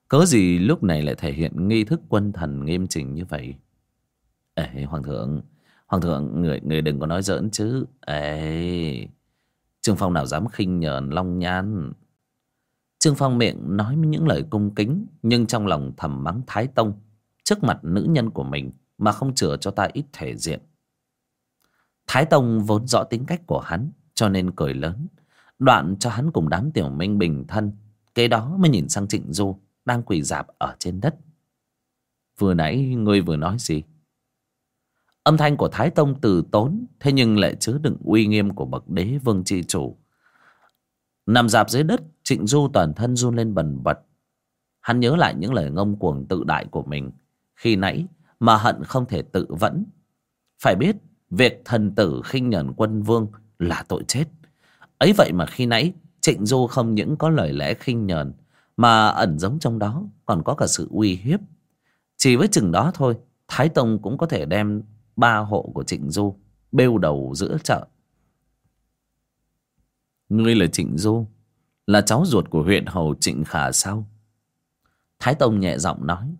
Cớ gì lúc này lại thể hiện nghi thức quân thần nghiêm chỉnh như vậy? Ê, Hoàng thượng Hoàng thượng người, người đừng có nói giỡn chứ. Ê Trương Phong nào dám khinh nhờn long nhan? Trương Phong miệng nói những lời cung kính Nhưng trong lòng thầm mắng Thái Tông Trước mặt nữ nhân của mình Mà không chừa cho ta ít thể diện. Thái Tông vốn rõ tính cách của hắn Cho nên cười lớn. Đoạn cho hắn cùng đám tiểu minh bình thân Kế đó mới nhìn sang Trịnh Du Đang quỳ dạp ở trên đất. Vừa nãy ngươi vừa nói gì? Âm thanh của Thái Tông từ tốn, Thế nhưng lại chứa đựng uy nghiêm của bậc đế vương tri chủ. Nằm dạp dưới đất, Trịnh Du toàn thân run lên bần bật. Hắn nhớ lại những lời ngông cuồng tự đại của mình. Khi nãy mà hận không thể tự vẫn. Phải biết, Việc thần tử khinh nhẫn quân vương là tội chết. Ấy vậy mà khi nãy, trịnh du không những có lời lẽ khinh nhờn, mà ẩn giống trong đó còn có cả sự uy hiếp. Chỉ với chừng đó thôi, thái tông cũng có thể đem ba hộ của trịnh du bêu đầu giữa chợ. Ngươi là trịnh du, là cháu ruột của huyện hầu trịnh khả sao thái tông nhẹ giọng nói.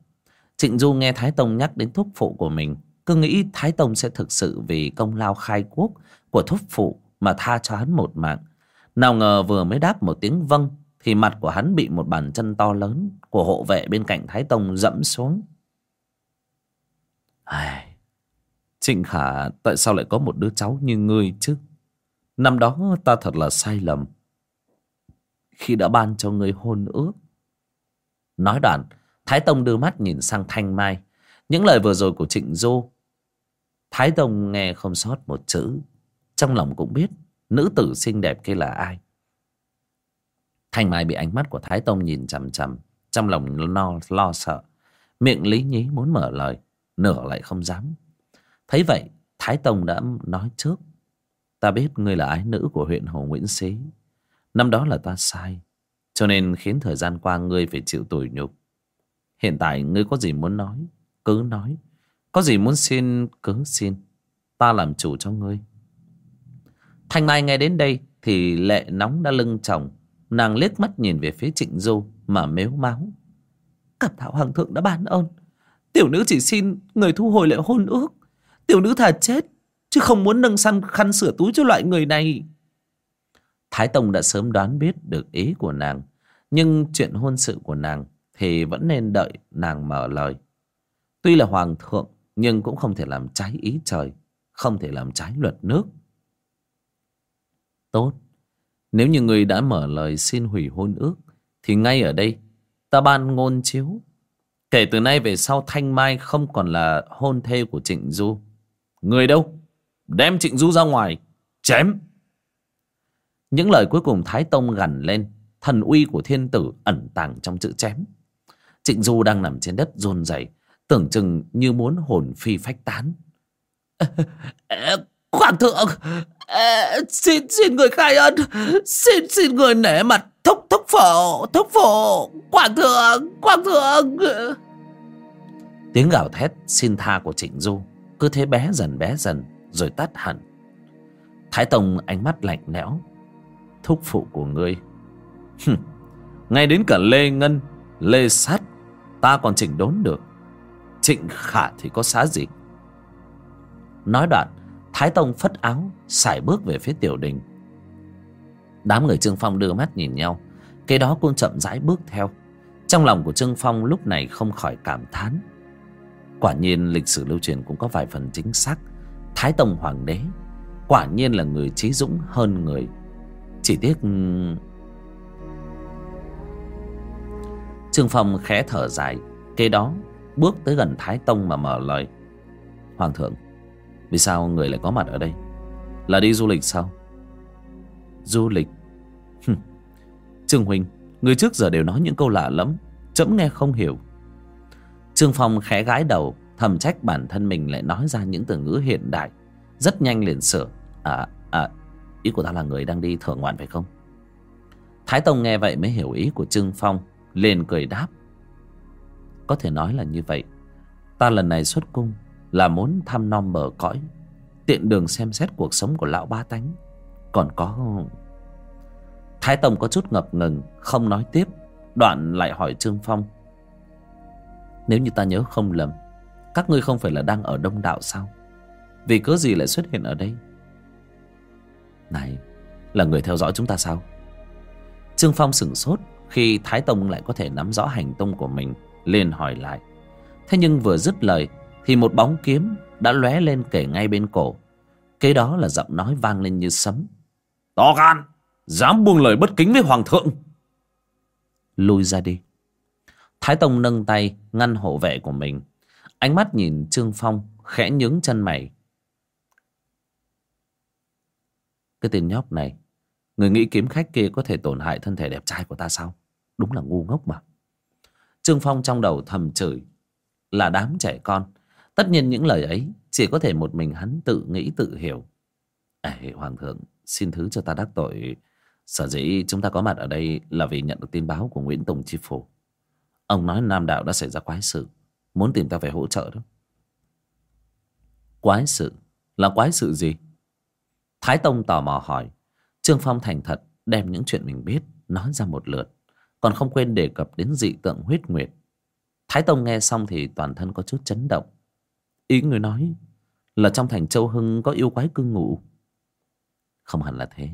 Trịnh du nghe thái tông nhắc đến thúc phụ của mình, cứ nghĩ thái tông sẽ thực sự vì công lao khai quốc của thúc phụ mà tha cho hắn một mạng. Nào ngờ vừa mới đáp một tiếng vâng thì mặt của hắn bị một bàn chân to lớn của hộ vệ bên cạnh thái tông dẫm xuống. Ai trịnh khả tại sao lại có một đứa cháu như ngươi chứ? Năm đó ta thật là sai lầm. Khi đã ban cho ngươi hôn ước. Nói đoạn thái tông đưa mắt nhìn sang thanh mai. Những lời vừa rồi của trịnh du thái tông nghe không sót một chữ. Trong lòng cũng biết nữ tử xinh đẹp kia là ai. Thanh mai bị ánh mắt của thái tông nhìn chằm chằm. Trong lòng lo, lo sợ. Miệng lý nhí muốn mở lời. Nửa lại không dám thấy vậy, thái tông đã nói trước ta biết ngươi là ái nữ của huyện hồ nguyễn xí năm đó là ta sai, cho nên khiến thời gian qua ngươi phải chịu tủi nhục hiện tại ngươi có gì muốn nói, cứ nói có gì muốn xin, cứ xin ta làm chủ cho ngươi Thanh Mai nghe đến đây thì lệ nóng đã lưng chồng. Nàng liếc mắt nhìn về phía Trịnh Du mà mếu máu. Cảm thảo hoàng thượng đã ban ơn. Tiểu nữ chỉ xin người thu hồi lại hôn ước. Tiểu nữ thà chết, chứ không muốn nâng săn khăn sửa túi cho loại người này. Thái tông đã sớm đoán biết được ý của nàng nhưng chuyện hôn sự của nàng thì vẫn nên đợi nàng mở lời. Tuy là hoàng thượng nhưng cũng không thể làm trái ý trời không thể làm trái luật nước. Tốt nếu như người đã mở lời xin hủy hôn ước thì ngay ở đây ta ban ngôn chiếu. Kể từ nay về sau thanh mai không còn là hôn thê của trịnh du người đâu? Đem trịnh du ra ngoài, chém. Những lời cuối cùng thái tông gằn lên, thần uy của thiên tử ẩn tàng trong chữ chém. Trịnh du đang nằm trên đất run rẩy, tưởng chừng như muốn hồn phi phách tán. Hoàng thượng! Xin xin người khai ân! Xin xin người nể mặt! Thúc thúc phổ thúc phổ! Hoàng thượng hoàng thượng! Tiếng gào thét xin tha của trịnh du cứ thế bé dần bé dần, rồi tắt hẳn. Thái tông ánh mắt lạnh lẽo. Thúc phụ của ngươi. Ngay đến cả lê ngân, lê sát, ta còn chỉnh đốn được. Trịnh khả thì có xá gì? Nói đoạn, thái tông phất áo, sải bước về phía tiểu đình. Đám người trương phong đưa mắt nhìn nhau cái đó cũng chậm rãi bước theo. Trong lòng của trương phong lúc này không khỏi cảm thán quả nhiên lịch sử lưu truyền cũng có vài phần chính xác. Thái tông hoàng đế quả nhiên là người trí dũng hơn người. Chỉ tiếc ừ, trương phong khẽ thở dài. Kế đó, bước tới gần thái tông mà mở lời. Hoàng thượng, vì sao người lại có mặt ở đây? Là đi du lịch sao? Du lịch? Trương huynh, người trước giờ đều nói những câu lạ lắm chấm nghe không hiểu trương phong khẽ gãi đầu, thầm trách bản thân mình lại nói ra những từ ngữ hiện đại. Rất nhanh liền sửa. À à ý của ta là người đang đi thưởng ngoạn phải không? Thái tông nghe vậy mới hiểu ý của trương phong, liền cười đáp. Có thể nói là như vậy. Ta lần này xuất cung là muốn thăm non bờ cõi, tiện đường xem xét cuộc sống của lão ba tánh. Còn có thái tông có chút ngập ngừng, không nói tiếp. Đoạn lại hỏi trương phong nếu như ta nhớ không lầm các ngươi không phải là đang ở đông đạo sao? Vì cớ gì lại xuất hiện ở đây? Này là người theo dõi chúng ta sao? Trương phong sửng sốt khi thái tông lại có thể nắm rõ hành tung của mình liền hỏi lại. Thế nhưng vừa dứt lời thì một bóng kiếm đã lóe lên kể ngay bên cổ. Kế đó là giọng nói vang lên như sấm. To gan dám buông lời bất kính với hoàng thượng. Lui ra đi thái tông nâng tay ngăn hộ vệ của mình. Ánh mắt nhìn trương phong khẽ nhướng chân mày. Cái tên nhóc này người nghĩ kiếm khách kia có thể tổn hại thân thể đẹp trai của ta sao? Đúng là ngu ngốc mà. Trương phong trong đầu thầm chửi. Là đám trẻ con tất nhiên những lời ấy chỉ có thể một mình hắn tự nghĩ tự hiểu. À, Ê, hoàng thượng xin thứ cho ta đắc tội. Sở dĩ chúng ta có mặt ở đây là vì nhận được tin báo của nguyễn tùng chi phủ ông nói nam đạo đã xảy ra quái sự. Muốn tìm ta về hỗ trợ đó. Quái sự? Là quái sự gì? Thái tông tò mò hỏi. Trương phong thành thật, đem những chuyện mình biết nói ra một lượt, còn không quên đề cập đến dị tượng huyết nguyệt. Thái tông nghe xong thì toàn thân có chút chấn động. Ý người nói là trong thành châu hưng có yêu quái cư ngụ. Không hẳn là thế,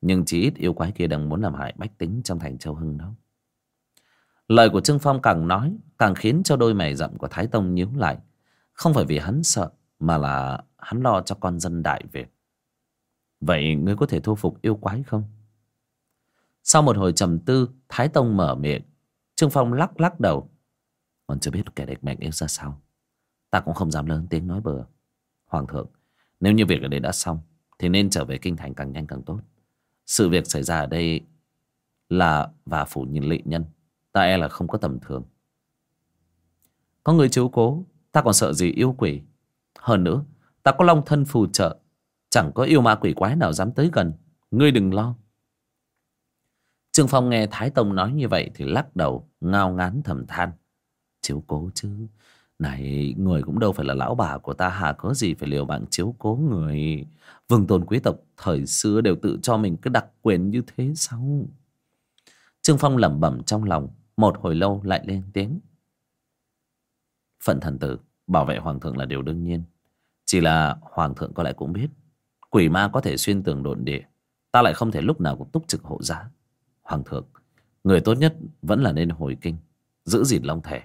nhưng chỉ ít yêu quái kia đang muốn làm hại bách tính trong thành châu hưng đó lời của trương phong càng nói, càng khiến cho đôi mày rậm của thái tông nhíu lại. Không phải vì hắn sợ, mà là hắn lo cho con dân đại việt vậy ngươi có thể thu phục yêu quái không? Sau một hồi trầm tư, thái tông mở miệng. Trương phong lắc lắc đầu. Còn chưa biết kẻ địch mạnh yếu ra sao. Ta cũng không dám lớn tiếng nói bừa. Hoàng thượng, nếu như việc ở đây đã xong, thì nên trở về kinh thành càng nhanh càng tốt. Sự việc xảy ra ở đây là và phủ nhìn lị nhân ta e là không có tầm thường. Có người chiếu cố, ta còn sợ gì yêu quỷ? Hơn nữa, ta có long thân phù trợ, chẳng có yêu ma quỷ quái nào dám tới gần. Ngươi đừng lo. Trương phong nghe thái tông nói như vậy thì lắc đầu, ngao ngán thầm than. Chiếu cố chứ. Này, người cũng đâu phải là lão bà của ta hà, có gì phải liều mạng chiếu cố người? Vương tôn quý tộc thời xưa đều tự cho mình cái đặc quyền như thế sao? Trương phong lẩm bẩm trong lòng một hồi lâu lại lên tiếng. Phận thần tử, bảo vệ hoàng thượng là điều đương nhiên. Chỉ là Hoàng thượng có lẽ cũng biết, Quỷ ma có thể xuyên tường đồn địa, Ta lại không thể lúc nào cũng túc trực hộ giá. Hoàng thượng, Người tốt nhất vẫn là nên hồi kinh, Giữ gìn long thể.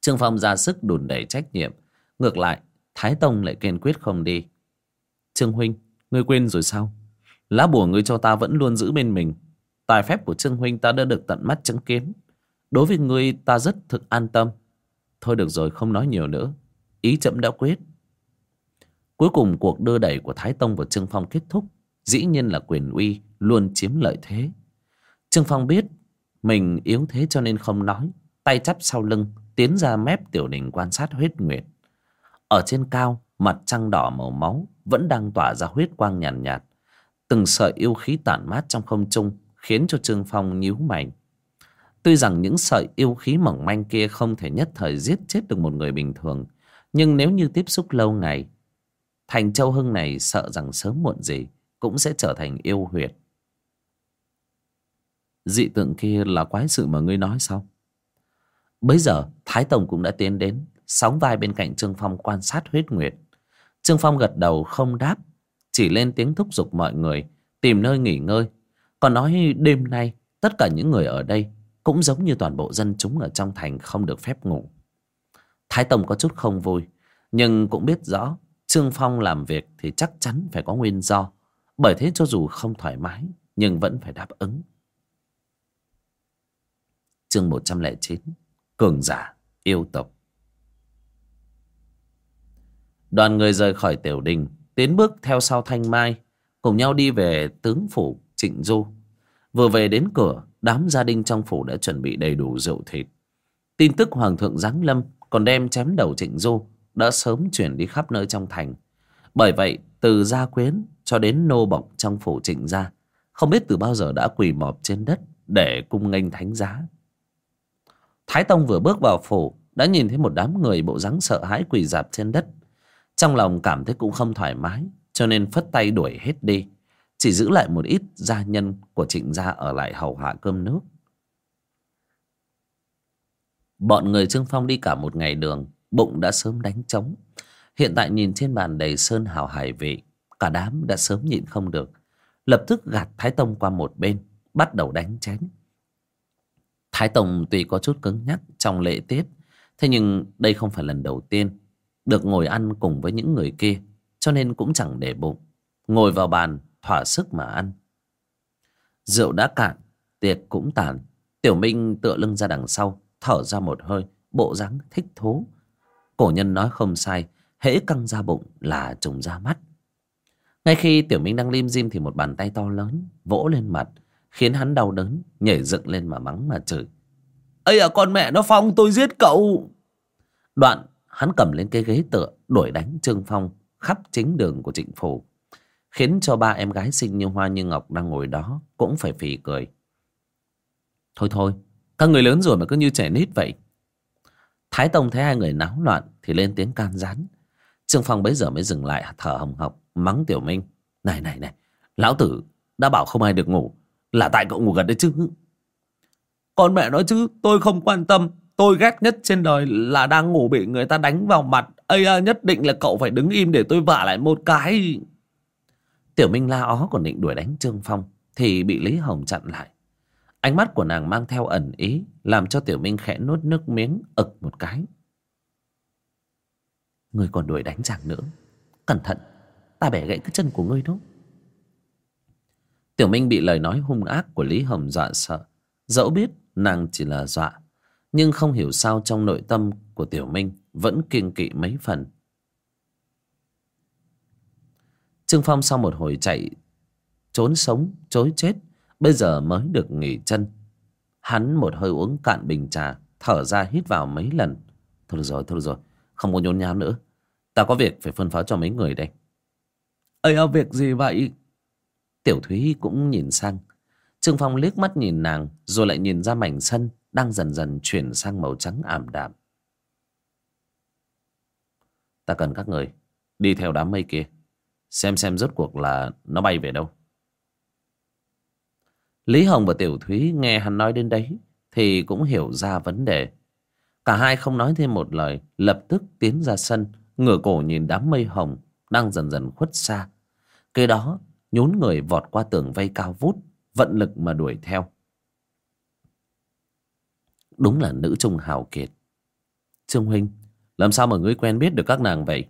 Trương Phong ra sức đùn đẩy trách nhiệm, Ngược lại, Thái Tông lại kiên quyết không đi. Trương Huynh, Ngươi quên rồi sao? Lá bùa ngươi cho ta vẫn luôn giữ bên mình Tài phép của Trương Huynh ta đã được tận mắt chứng kiến. Đối với ngươi ta rất thực an tâm. Thôi được rồi không nói nhiều nữa. Ý chậm đã quyết. Cuối cùng cuộc đưa đẩy của Thái Tông và Trương Phong kết thúc. Dĩ nhiên là quyền uy luôn chiếm lợi thế. Trương Phong biết Mình yếu thế cho nên không nói. Tay chắp sau lưng Tiến ra mép tiểu đình quan sát huyết nguyệt. Ở trên cao Mặt trăng đỏ màu máu Vẫn đang tỏa ra huyết quang nhàn nhạt, nhạt. Từng sợi yêu khí tản mát trong không trung Khiến cho Trương Phong nhíu mày. Tuy rằng những sợi yêu khí mỏng manh kia Không thể nhất thời giết chết được một người bình thường, Nhưng nếu như tiếp xúc lâu ngày, Thành Châu Hưng này sợ rằng sớm muộn gì Cũng sẽ trở thành yêu huyệt. Dị tượng kia là quái sự mà ngươi nói sao? Bây giờ, Thái tổng cũng đã tiến đến, Sóng vai bên cạnh Trương Phong quan sát huyết nguyệt. Trương Phong gật đầu không đáp, Chỉ lên tiếng thúc giục mọi người Tìm nơi nghỉ ngơi. Còn nói đêm nay, Tất cả những người ở đây Cũng giống như toàn bộ dân chúng ở trong thành Không được phép ngủ. Thái Tông có chút không vui, Nhưng cũng biết rõ Trương Phong làm việc thì chắc chắn phải có nguyên do. Bởi thế cho dù không thoải mái, Nhưng vẫn phải đáp ứng. Chương 109 Cường giả, yêu tộc. Đoàn người rời khỏi tiểu đình, Tiến bước theo sau Thanh Mai, Cùng nhau đi về tướng phủ. Trịnh Du. Vừa về đến cửa, Đám gia đình trong phủ đã chuẩn bị đầy đủ rượu thịt. Tin tức Hoàng thượng Giáng Lâm Còn đem chém đầu Trịnh Du, Đã sớm chuyển đi khắp nơi trong thành. Bởi vậy, từ gia quyến Cho đến nô bộc trong phủ trịnh gia, Không biết từ bao giờ đã quỳ mọp trên đất Để cung nghênh thánh giá. Thái Tông vừa bước vào phủ, Đã nhìn thấy một đám người bộ dáng sợ hãi quỳ dạp trên đất. Trong lòng cảm thấy cũng không thoải mái, Cho nên phất tay đuổi hết đi. Chỉ giữ lại một ít gia nhân của trịnh gia ở lại hầu hạ cơm nước. Bọn người Trương Phong đi cả một ngày đường, Bụng đã sớm đánh trống. Hiện tại nhìn trên bàn đầy sơn hào hải vị, Cả đám đã sớm nhịn không được. Lập tức gạt Thái Tông qua một bên, Bắt đầu đánh chén. Thái Tông tuy có chút cứng nhắc trong lễ tiết, Thế nhưng đây không phải lần đầu tiên Được ngồi ăn cùng với những người kia, Cho nên cũng chẳng để bụng. Ngồi vào bàn thỏa sức mà ăn. Rượu đã cạn, Tiệc cũng tàn. Tiểu Minh tựa lưng ra đằng sau, Thở ra một hơi, Bộ dáng thích thú. Cổ nhân nói không sai, Hễ căng ra bụng là trùng ra mắt. Ngay khi Tiểu Minh đang lim dim Thì một bàn tay to lớn vỗ lên mặt, Khiến hắn đau đớn, Nhảy dựng lên mà mắng mà chửi. Ây à con mẹ nó Phong, tôi giết cậu! Đoạn, hắn cầm lên cái ghế tựa, Đuổi đánh Trương Phong Khắp chính đường của trịnh phủ Khiến cho ba em gái xinh như hoa như ngọc Đang ngồi đó cũng phải phì cười. Thôi thôi Các người lớn rồi mà cứ như trẻ nít vậy. Thái Tông thấy hai người náo loạn Thì lên tiếng can gián. Trương Phong bấy giờ mới dừng lại thở hồng hộc Mắng Tiểu Minh. Này này này Lão tử đã bảo không ai được ngủ là tại cậu ngủ gần đấy chứ. Con mẹ nói chứ tôi không quan tâm Tôi ghét nhất trên đời là đang ngủ bị người ta đánh vào mặt. Ây à, nhất định là cậu phải đứng im để tôi vả lại một cái. Tiểu Minh la ó còn định đuổi đánh Trương Phong Thì bị Lý Hồng chặn lại Ánh mắt của nàng mang theo ẩn ý, Làm cho Tiểu Minh khẽ nuốt nước miếng, ực một cái Ngươi còn đuổi đánh chàng nữa Cẩn thận, Ta bẻ gãy cái chân của ngươi đó Tiểu Minh bị lời nói hung ác của Lý Hồng dọa sợ. Dẫu biết nàng chỉ là dọa. Nhưng không hiểu sao trong nội tâm của Tiểu Minh vẫn kiêng kỵ mấy phần. Trương Phong sau một hồi chạy trốn sống, trốn chết. Bây giờ mới được nghỉ chân. Hắn một hơi uống cạn bình trà, thở ra hít vào mấy lần. Thôi được rồi, thôi được rồi. Không có nhốn nháo nữa. Ta có việc phải phân phó cho mấy người đây. Ây à, việc gì vậy? Tiểu Thúy cũng nhìn sang. Trương Phong liếc mắt nhìn nàng rồi lại nhìn ra mảnh sân đang dần dần chuyển sang màu trắng ảm đạm. Ta cần các người đi theo đám mây kia. Xem xem rốt cuộc là nó bay về đâu. Lý Hồng và Tiểu Thúy nghe hắn nói đến đấy thì cũng hiểu ra vấn đề. Cả hai không nói thêm một lời, lập tức tiến ra sân, ngửa cổ nhìn đám mây hồng đang dần dần khuất xa kế đó, nhún người vọt qua tường vây cao vút, vận lực mà đuổi theo đúng là nữ trung hào kiệt trương huynh, làm sao mà ngươi quen biết được các nàng vậy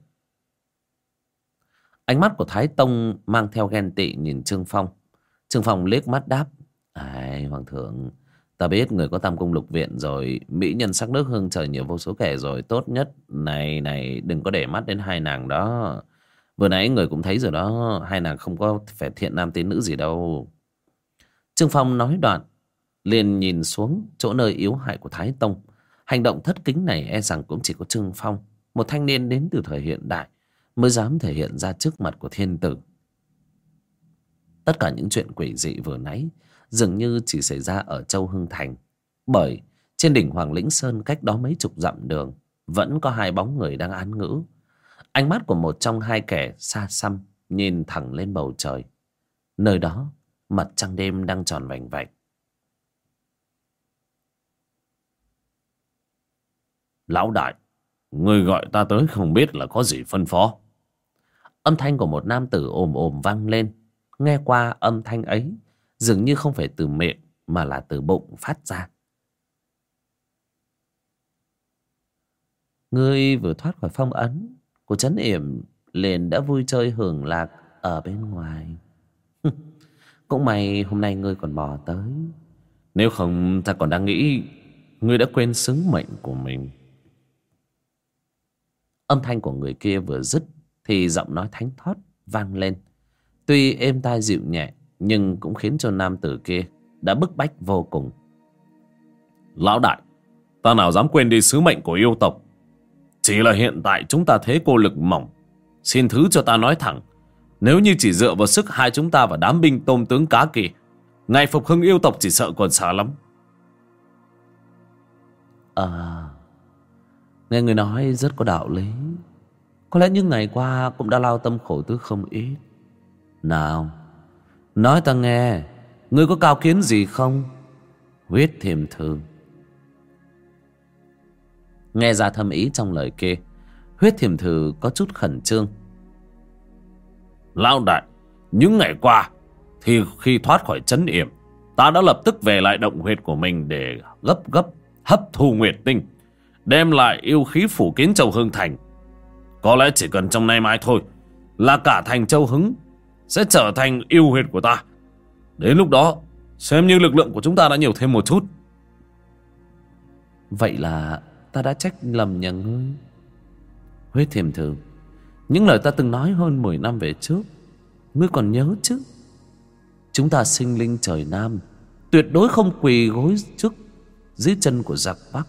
ánh mắt của thái tông mang theo ghen tị nhìn trương phong. Trương phong liếc mắt đáp, ai, hoàng thượng, ta biết người có tam cung lục viện rồi, mỹ nhân sắc nước hương trời nhiều vô số kẻ rồi, tốt nhất này này, đừng có để mắt đến hai nàng đó. Vừa nãy người cũng thấy rồi đó, hai nàng không có phải thiện nam tín nữ gì đâu. Trương phong nói đoạn, liền nhìn xuống chỗ nơi yếu hại của thái tông. Hành động thất kính này e rằng cũng chỉ có trương phong, một thanh niên đến từ thời hiện đại mới dám thể hiện ra trước mặt của thiên tử. Tất cả những chuyện quỷ dị vừa nãy dường như chỉ xảy ra ở châu hưng thành, bởi trên đỉnh hoàng lĩnh sơn cách đó mấy chục dặm đường vẫn có hai bóng người đang án ngữ. Ánh mắt của một trong hai kẻ xa xăm nhìn thẳng lên bầu trời. Nơi đó, mặt trăng đêm đang tròn vành vạnh lão đại, người gọi ta tới không biết là có gì phân phó âm thanh của một nam tử ồm ồm vang lên. Nghe qua âm thanh ấy, dường như không phải từ miệng, mà là từ bụng phát ra. Ngươi vừa thoát khỏi phong ấn, của trấn yểm liền đã vui chơi hưởng lạc ở bên ngoài. Cũng may hôm nay ngươi còn bò tới. Nếu không, ta còn đang nghĩ, ngươi đã quên sứ mệnh của mình. Âm thanh của người kia vừa dứt thì giọng nói thánh thót vang lên. Tuy êm tai dịu nhẹ nhưng cũng khiến cho nam tử kia đã bức bách vô cùng. Lão đại ta nào dám quên đi sứ mệnh của yêu tộc. Chỉ là hiện tại chúng ta thế cô lực mỏng. Xin thứ cho ta nói thẳng nếu như chỉ dựa vào sức hai chúng ta và đám binh tôm tướng cá kỳ ngày phục hưng yêu tộc chỉ sợ còn sợ lắm. À nghe người nói rất có đạo lý có lẽ những ngày qua cũng đã lao tâm khổ tứ không ít. Nào, Nói ta nghe, Ngươi có cao kiến gì không? Huyết thiềm thường. Nghe ra thâm ý trong lời kia Huyết thiềm thử có chút khẩn trương. Lão đại, Những ngày qua, Thì khi thoát khỏi chấn yểm, Ta đã lập tức về lại động huyệt của mình Để gấp gấp hấp thu nguyệt tinh, Đem lại yêu khí phủ kiến châu hương thành. Có lẽ chỉ cần trong nay mai thôi Là cả thành châu hứng sẽ trở thành yêu huyệt của ta. Đến lúc đó, xem như lực lượng của chúng ta đã nhiều thêm một chút. Vậy là ta đã trách lầm nhà ngươi. Huyết thiềm thường, những lời ta từng nói hơn 10 năm về trước, ngươi còn nhớ chứ? Chúng ta sinh linh trời Nam, tuyệt đối không quỳ gối trước dưới chân của giặc Bắc.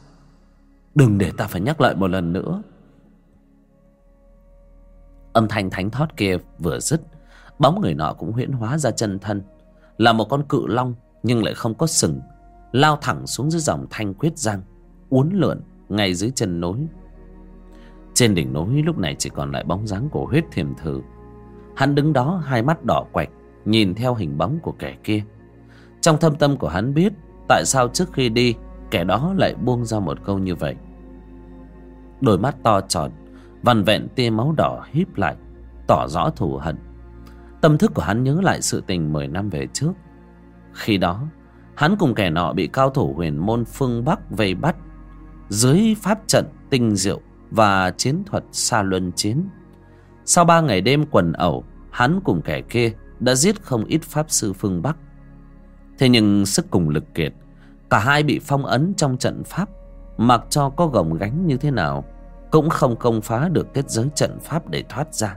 Đừng để ta phải nhắc lại một lần nữa. Âm thanh thánh thót kia vừa dứt, Bóng người nọ cũng huyễn hóa ra chân thân. Là một con cự long, Nhưng lại không có sừng, Lao thẳng xuống dưới dòng thanh quyết giang, Uốn lượn ngay dưới chân núi. Trên đỉnh núi lúc này chỉ còn lại bóng dáng của huyết thiềm thử. Hắn đứng đó, hai mắt đỏ quạch, Nhìn theo hình bóng của kẻ kia. Trong thâm tâm của hắn biết Tại sao trước khi đi, Kẻ đó lại buông ra một câu như vậy. Đôi mắt to tròn Vằn vẹn tia máu đỏ híp lại, Tỏ rõ thù hận. Tâm thức của hắn nhớ lại sự tình 10 năm về trước. Khi đó, Hắn cùng kẻ nọ bị cao thủ huyền môn phương Bắc vây bắt, Dưới pháp trận tinh diệu Và chiến thuật xa luân chiến. Sau ba ngày đêm quần ẩu, Hắn cùng kẻ kia đã giết không ít pháp sư phương Bắc. Thế nhưng sức cùng lực kiệt, Cả hai bị phong ấn trong trận pháp, Mặc cho có gồng gánh như thế nào? Cũng không công phá được kết giới trận pháp để thoát ra.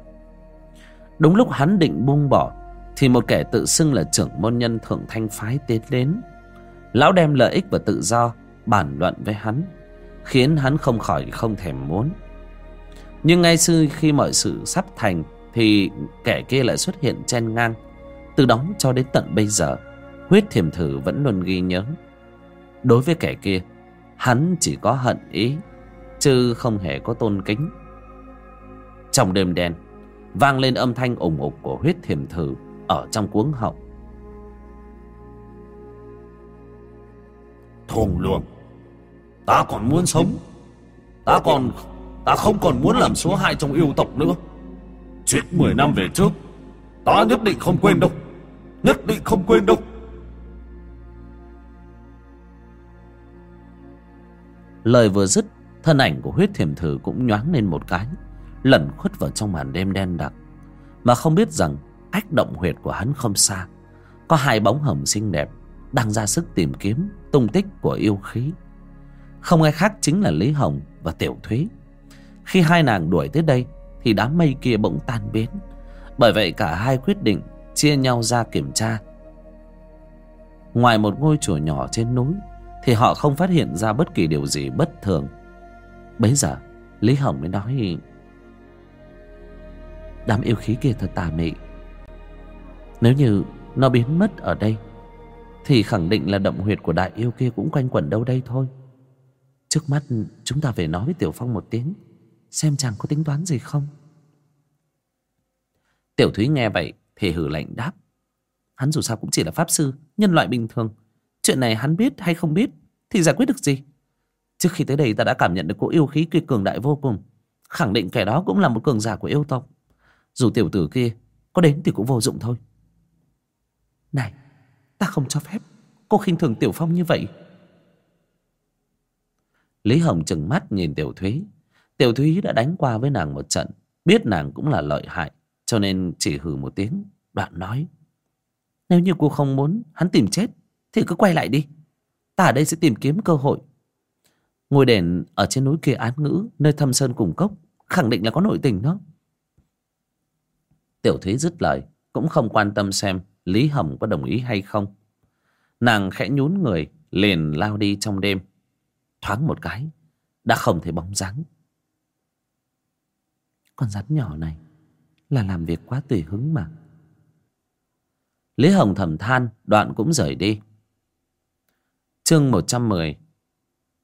Đúng lúc hắn định buông bỏ, Thì một kẻ tự xưng là trưởng môn nhân thượng thanh phái tiến đến. Lão đem lợi ích và tự do Bản luận với hắn, Khiến hắn không khỏi không thèm muốn. Nhưng ngay sư khi mọi sự sắp thành, Thì kẻ kia lại xuất hiện chen ngang, Từ đó cho đến tận bây giờ, Huyết thiềm thử vẫn luôn ghi nhớ. Đối với kẻ kia, Hắn chỉ có hận ý. Chứ không hề có tôn kính. Trong đêm đen vang lên âm thanh ủng ục của huyết thiềm thử ở trong cuống họng. Thùng luồng ta còn muốn sống. ta còn Ta không còn muốn làm số hai trong yêu tộc nữa. Chuyện 10 năm về trước Ta nhất định không quên đâu. Nhất định không quên đâu. Lời vừa dứt Thân ảnh của huyết thiềm thử cũng nhoáng lên một cái, Lẩn khuất vào trong màn đêm đen đặc. Mà không biết rằng ách động huyệt của hắn không xa, Có hai bóng hồng xinh đẹp Đang ra sức tìm kiếm tung tích của yêu khí. Không ai khác chính là Lý Hồng và Tiểu Thúy. Khi hai nàng đuổi tới đây Thì đám mây kia bỗng tan biến, Bởi vậy cả hai quyết định Chia nhau ra kiểm tra. Ngoài một ngôi chùa nhỏ trên núi Thì họ không phát hiện ra bất kỳ điều gì bất thường. Bấy giờ, Lý Hồng mới nói, Đám yêu khí kia thật tà mị. Nếu như nó biến mất ở đây, Thì khẳng định là động huyệt của đại yêu kia cũng quanh quẩn đâu đây thôi. Trước mắt, chúng ta về nói với Tiểu Phong một tiếng, Xem chàng có tính toán gì không. Tiểu Thúy nghe vậy Thì hử lạnh đáp, Hắn dù sao cũng chỉ là pháp sư, Nhân loại bình thường. Chuyện này hắn biết hay không biết Thì giải quyết được gì? Trước khi tới đây, ta đã cảm nhận được cỗ yêu khí kia cường đại vô cùng. Khẳng định kẻ đó cũng là một cường giả của yêu tộc. Dù tiểu tử kia Có đến thì cũng vô dụng thôi. Này, Ta không cho phép Cô khinh thường Tiểu Phong như vậy. Lý Hồng chừng mắt nhìn Tiểu Thúy. Tiểu Thúy đã đánh qua với nàng một trận. Biết nàng cũng là lợi hại, Cho nên chỉ hừ một tiếng, Đoạn nói. Nếu như cô không muốn hắn tìm chết, Thì cứ quay lại đi. Ta ở đây sẽ tìm kiếm cơ hội. Ngôi đền ở trên núi kia án ngữ, Nơi thâm sơn cùng cốc, Khẳng định là có nội tình đó. Tiểu Thúy dứt lời, Cũng không quan tâm xem Lý Hồng có đồng ý hay không. Nàng khẽ nhún người, Liền lao đi trong đêm. Thoáng một cái, Đã không thấy bóng dáng. Con rắn nhỏ này Là làm việc quá tùy hứng mà. Lý Hồng thầm than, Đoạn cũng rời đi. Chương 110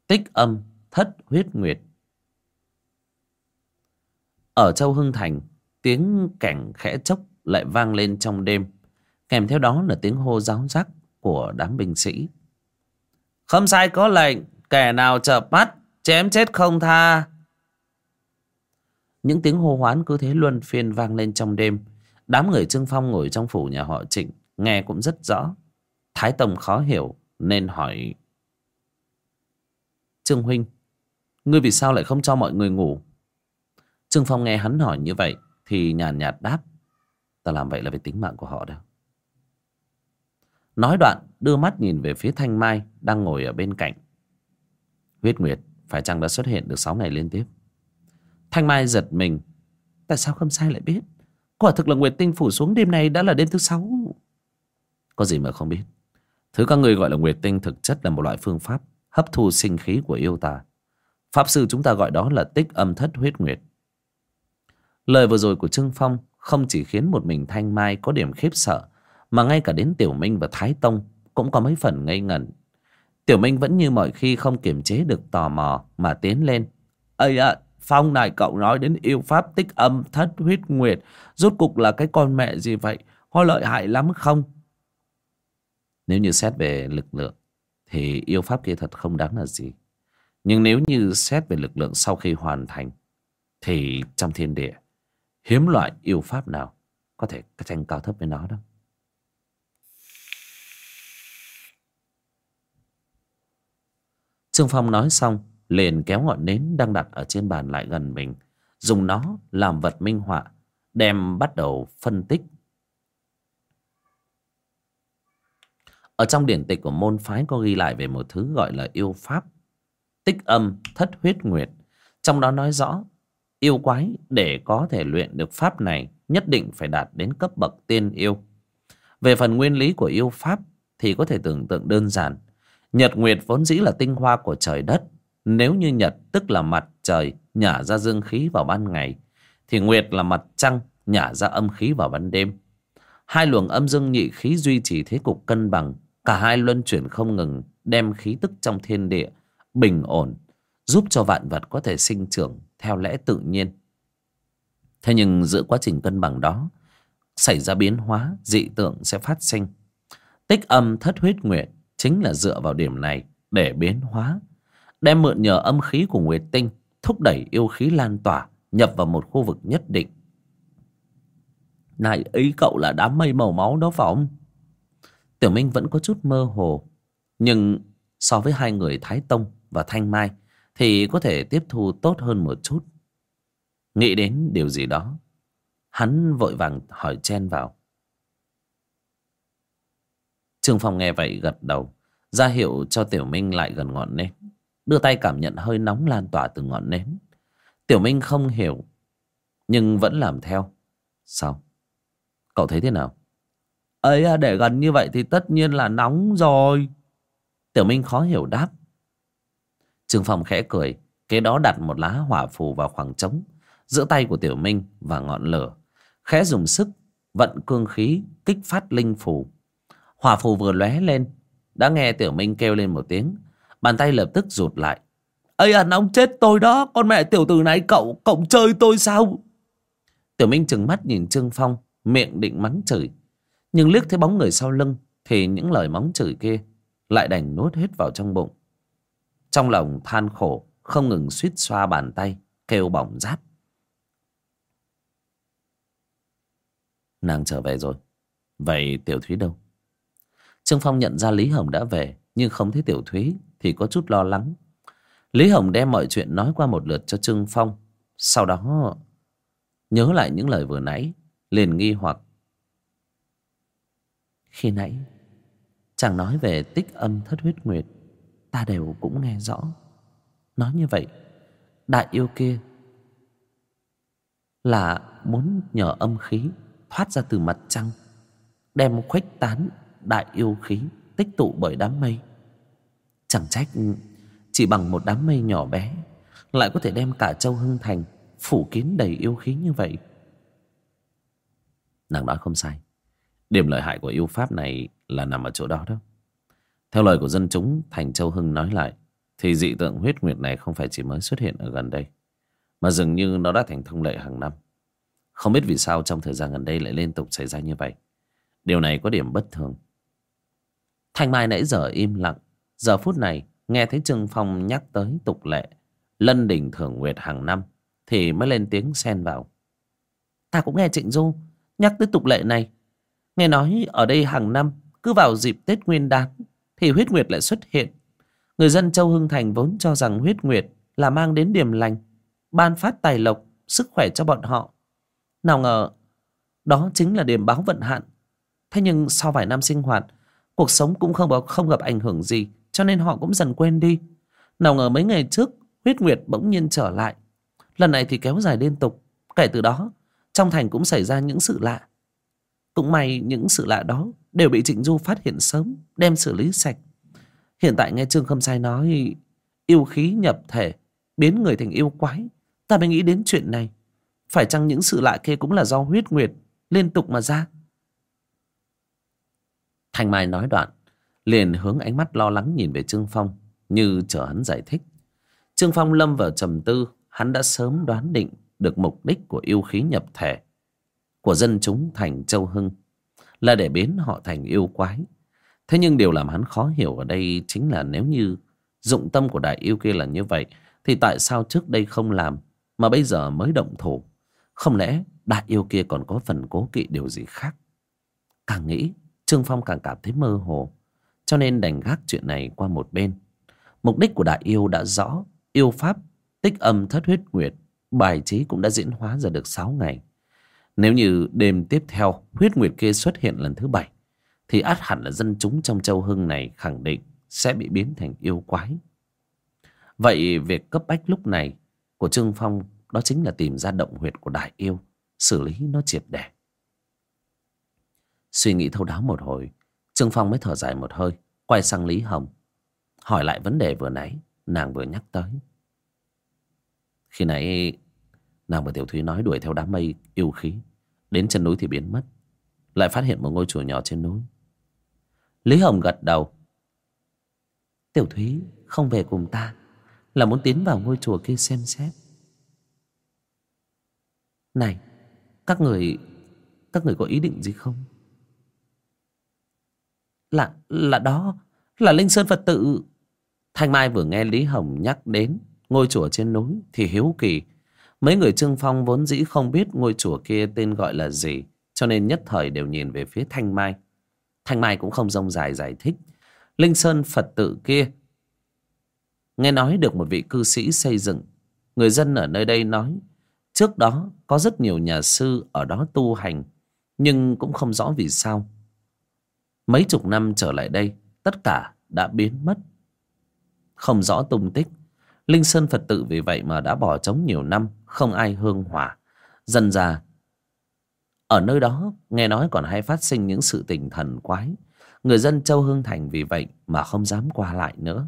Tích âm thất huyết nguyệt. Ở Châu Hưng Thành, Tiếng cảnh khẽ chốc lại vang lên trong đêm. Kèm theo đó là tiếng hô giáo giác của đám binh sĩ. Không sai, có lệnh. Kẻ nào chợp mắt, Chém chết không tha. Những tiếng hô hoán cứ thế luân phiên vang lên trong đêm. Đám người Trương Phong ngồi trong phủ nhà họ Trịnh, Nghe cũng rất rõ. Thái Tông khó hiểu, Nên hỏi Trương Huynh Ngươi vì sao lại không cho mọi người ngủ? Trương Phong nghe hắn hỏi như vậy Thì nhàn nhạt, nhạt đáp Ta làm vậy là vì tính mạng của họ đâu Nói đoạn đưa mắt nhìn về phía Thanh Mai Đang ngồi ở bên cạnh. Huyết Nguyệt phải chăng đã xuất hiện được 6 ngày liên tiếp? Thanh Mai giật mình Tại sao không sai lại biết? Quả thực là Nguyệt Tinh phủ xuống đêm nay đã là đêm thứ sáu. Có gì mà không biết? Thứ các người gọi là Nguyệt Tinh thực chất là một loại phương pháp hấp thu sinh khí của yêu tà. Pháp sư chúng ta gọi đó là tích âm thất huyết nguyệt. Lời vừa rồi của Trương Phong không chỉ khiến một mình Thanh Mai có điểm khiếp sợ, mà ngay cả đến Tiểu Minh và Thái Tông cũng có mấy phần ngây ngẩn. Tiểu Minh vẫn như mọi khi không kiềm chế được tò mò mà tiến lên. Ây ạ, Phong này cậu nói đến yêu pháp tích âm thất huyết nguyệt, rốt cục là cái con mẹ gì vậy? Có lợi hại lắm không? Nếu như xét về lực lượng, thì yêu pháp kia thật không đáng là gì. Nhưng nếu như xét về lực lượng sau khi hoàn thành, thì trong thiên địa, hiếm loại yêu pháp nào có thể tranh cao thấp với nó đâu. Trương Phong nói xong, liền kéo ngọn nến đang đặt ở trên bàn lại gần mình, dùng nó làm vật minh họa, đem bắt đầu phân tích Ở trong điển tịch của môn phái có ghi lại về một thứ gọi là yêu pháp. Tích âm thất huyết nguyệt. Trong đó nói rõ, yêu quái để có thể luyện được pháp này nhất định phải đạt đến cấp bậc tiên yêu. Về phần nguyên lý của yêu pháp thì có thể tưởng tượng đơn giản. Nhật Nguyệt vốn dĩ là tinh hoa của trời đất. Nếu như Nhật tức là mặt trời nhả ra dương khí vào ban ngày, thì Nguyệt là mặt trăng nhả ra âm khí vào ban đêm. Hai luồng âm dương nhị khí duy trì thế cục cân bằng Cả hai luân chuyển không ngừng đem khí tức trong thiên địa bình ổn, giúp cho vạn vật có thể sinh trưởng theo lẽ tự nhiên. Thế nhưng giữa quá trình cân bằng đó, xảy ra biến hóa, dị tượng sẽ phát sinh. Tích âm thất huyết nguyệt chính là dựa vào điểm này để biến hóa. Đem mượn nhờ âm khí của Nguyệt Tinh, thúc đẩy yêu khí lan tỏa nhập vào một khu vực nhất định này ý cậu là đám mây màu máu đó phải không tiểu minh vẫn có chút mơ hồ. Nhưng so với hai người thái tông và thanh mai thì có thể tiếp thu tốt hơn một chút. Nghĩ đến điều gì đó, hắn vội vàng hỏi chen vào. Trương phong nghe vậy gật đầu, ra hiệu cho tiểu minh lại gần ngọn nến, đưa tay cảm nhận hơi nóng lan tỏa từ ngọn nến. Tiểu minh không hiểu, nhưng vẫn làm theo. Sao? Cậu thấy thế nào? Ấy à, để gần như vậy thì tất nhiên là nóng rồi. Tiểu minh khó hiểu đáp. Trương phong khẽ cười, kế đó đặt một lá hỏa phù vào khoảng trống, giữa tay của tiểu minh và ngọn lửa, khẽ dùng sức vận cương khí kích phát linh phù. Hỏa phù vừa lóe lên, đã nghe tiểu minh kêu lên một tiếng, bàn tay lập tức rụt lại. Ây à nóng chết tôi đó, con mẹ tiểu tử này, cậu cậu chơi tôi sao? Tiểu minh trừng mắt nhìn trương phong, miệng định mắng chửi nhưng liếc thấy bóng người sau lưng thì những lời mắng chửi kia lại đành nuốt hết vào trong bụng. Trong lòng than khổ, không ngừng suýt xoa bàn tay, kêu bỏng rát. Nàng trở về rồi. Vậy tiểu thúy đâu? Trương phong nhận ra lý hồng đã về, nhưng không thấy tiểu thúy thì có chút lo lắng. Lý hồng đem mọi chuyện nói qua một lượt cho trương phong. Sau đó, nhớ lại những lời vừa nãy, liền nghi hoặc khi nãy, chàng nói về tích âm thất huyết nguyệt, ta đều cũng nghe rõ. Nói như vậy, đại yêu kia là muốn nhờ âm khí thoát ra từ mặt trăng, đem khuếch tán đại yêu khí tích tụ bởi đám mây. Chẳng trách chỉ bằng một đám mây nhỏ bé lại có thể đem cả châu hưng thành phủ kín đầy yêu khí như vậy. Nàng nói không sai điểm lợi hại của yêu pháp này là nằm ở chỗ đó đó. Theo lời của dân chúng, thành châu hưng nói lại, thì dị tượng huyết nguyệt này không phải chỉ mới xuất hiện ở gần đây, mà dường như nó đã thành thông lệ hàng năm. Không biết vì sao trong thời gian gần đây lại liên tục xảy ra như vậy. Điều này có điểm bất thường. Thanh mai nãy giờ im lặng, giờ phút này nghe thấy trương phong nhắc tới tục lệ, lân đỉnh thưởng nguyệt hàng năm, thì mới lên tiếng xen vào. Ta cũng nghe trịnh du nhắc tới tục lệ này nghe nói ở đây hàng năm, cứ vào dịp tết nguyên đán thì huyết nguyệt lại xuất hiện. Người dân châu hưng thành vốn cho rằng huyết nguyệt là mang đến điểm lành, ban phát tài lộc, sức khỏe cho bọn họ. Nào ngờ, đó chính là điểm báo vận hạn. Thế nhưng sau vài năm sinh hoạt, cuộc sống cũng không không gặp ảnh hưởng gì, cho nên họ cũng dần quên đi. Nào ngờ mấy ngày trước, huyết nguyệt bỗng nhiên trở lại. Lần này thì kéo dài liên tục. Kể từ đó, trong thành cũng xảy ra những sự lạ cũng may những sự lạ đó đều bị trịnh du phát hiện sớm, đem xử lý sạch. Hiện tại nghe trương khâm sai nói, yêu khí nhập thể, biến người thành yêu quái. Ta mới nghĩ đến chuyện này. Phải chăng những sự lạ kia cũng là do huyết nguyệt liên tục mà ra? Thanh mai nói đoạn, liền hướng ánh mắt lo lắng nhìn về trương phong, như chờ hắn giải thích. Trương phong lâm vào trầm tư, hắn đã sớm đoán định được mục đích của yêu khí nhập thể của dân chúng thành châu hưng, là để biến họ thành yêu quái. Thế nhưng điều làm hắn khó hiểu ở đây chính là nếu như dụng tâm của đại yêu kia là như vậy, thì tại sao trước đây không làm mà bây giờ mới động thủ? Không lẽ đại yêu kia còn có phần cố kỵ điều gì khác? Càng nghĩ, trương phong càng cảm thấy mơ hồ. Cho nên đành gác chuyện này qua một bên. Mục đích của đại yêu đã rõ, yêu pháp, tích âm thất huyết nguyệt, bài trí cũng đã diễn hóa ra được sáu ngày nếu như đêm tiếp theo huyết nguyệt kia xuất hiện lần thứ bảy, thì át hẳn là dân chúng trong châu hưng này khẳng định sẽ bị biến thành yêu quái. Vậy việc cấp bách lúc này của trương phong, đó chính là tìm ra động huyệt của đại yêu, xử lý nó triệt để. Suy nghĩ thâu đáo một hồi, trương phong mới thở dài một hơi, quay sang lý hồng, hỏi lại vấn đề vừa nãy, nàng vừa nhắc tới. Khi nãy nàng và tiểu thúy nói đuổi theo đám mây yêu khí. Đến chân núi thì biến mất. Lại phát hiện một ngôi chùa nhỏ trên núi. Lý hồng gật đầu. Tiểu thúy, không về cùng ta. Là muốn tiến vào ngôi chùa kia xem xét. Này, các người các người có ý định gì không? Là là đó, là linh sơn phật tự. Thanh mai vừa nghe lý hồng nhắc đến ngôi chùa trên núi thì hiếu kỳ mấy người trương phong vốn dĩ không biết ngôi chùa kia tên gọi là gì, cho nên nhất thời đều nhìn về phía thanh mai. Thanh mai cũng không rông dài giải thích. Linh sơn phật tự kia. Nghe nói được một vị cư sĩ xây dựng. Người dân ở nơi đây nói, trước đó có rất nhiều nhà sư ở đó tu hành, nhưng cũng không rõ vì sao. Mấy chục năm trở lại đây, tất cả đã biến mất. Không rõ tung tích linh sơn phật tự vì vậy mà đã bỏ trống nhiều năm, không ai hương hỏa dần ra ở nơi đó, nghe nói còn hay phát sinh những sự tình thần quái. Người dân châu hương thành vì vậy mà không dám qua lại nữa.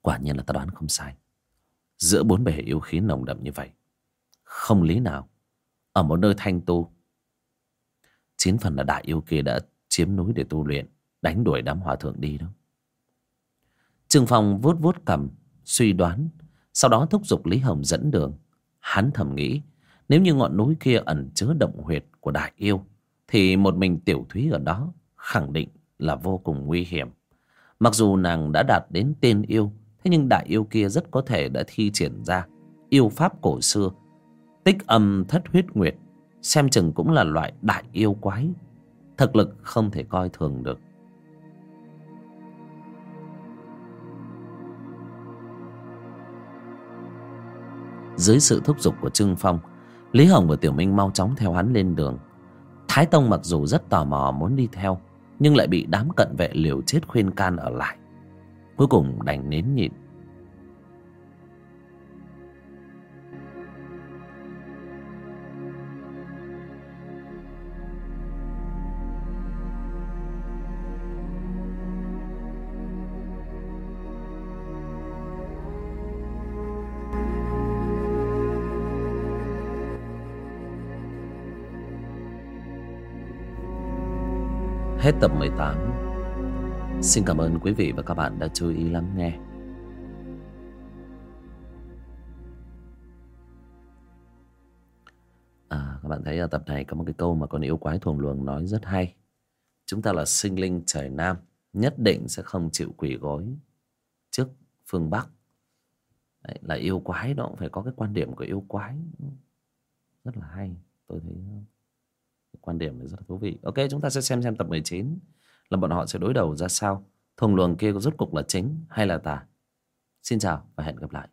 Quả nhiên là ta đoán không sai. Giữa bốn bề yêu khí nồng đậm như vậy, không lý nào. Ở một nơi thanh tu, chín phần là đại yêu kia đã chiếm núi để tu luyện, đánh đuổi đám hòa thượng đi đâu trương phong vuốt vuốt cầm, suy đoán. Sau đó thúc giục lý hồng dẫn đường. Hắn thầm nghĩ, nếu như ngọn núi kia ẩn chứa động huyệt của đại yêu, thì một mình tiểu thúy ở đó khẳng định là vô cùng nguy hiểm. Mặc dù nàng đã đạt đến tên yêu, thế nhưng đại yêu kia rất có thể đã thi triển ra yêu pháp cổ xưa. Tích âm thất huyết nguyệt, xem chừng cũng là loại đại yêu quái, thực lực không thể coi thường được. Dưới sự thúc giục của trương phong, lý hồng và tiểu minh mau chóng theo hắn lên đường. Thái tông mặc dù rất tò mò muốn đi theo, nhưng lại bị đám cận vệ liều chết khuyên can ở lại. Cuối cùng đành nến nhịn. Hết tập 18 Xin cảm ơn quý vị và các bạn đã chú ý lắng nghe. À, Các bạn thấy ở tập này có một cái câu mà con yêu quái thuồng luồng nói rất hay. Chúng ta là sinh linh trời Nam Nhất định sẽ không chịu quỷ gối trước phương Bắc. Đấy, Là yêu quái đó cũng phải có cái quan điểm của yêu quái. Rất là hay Tôi thấy quan điểm này rất là thú vị. Ok, chúng ta sẽ xem xem tập 19 là bọn họ sẽ đối đầu ra sao. Thùng luồng kia có rốt cục là chính hay là tà? Xin chào và hẹn gặp lại.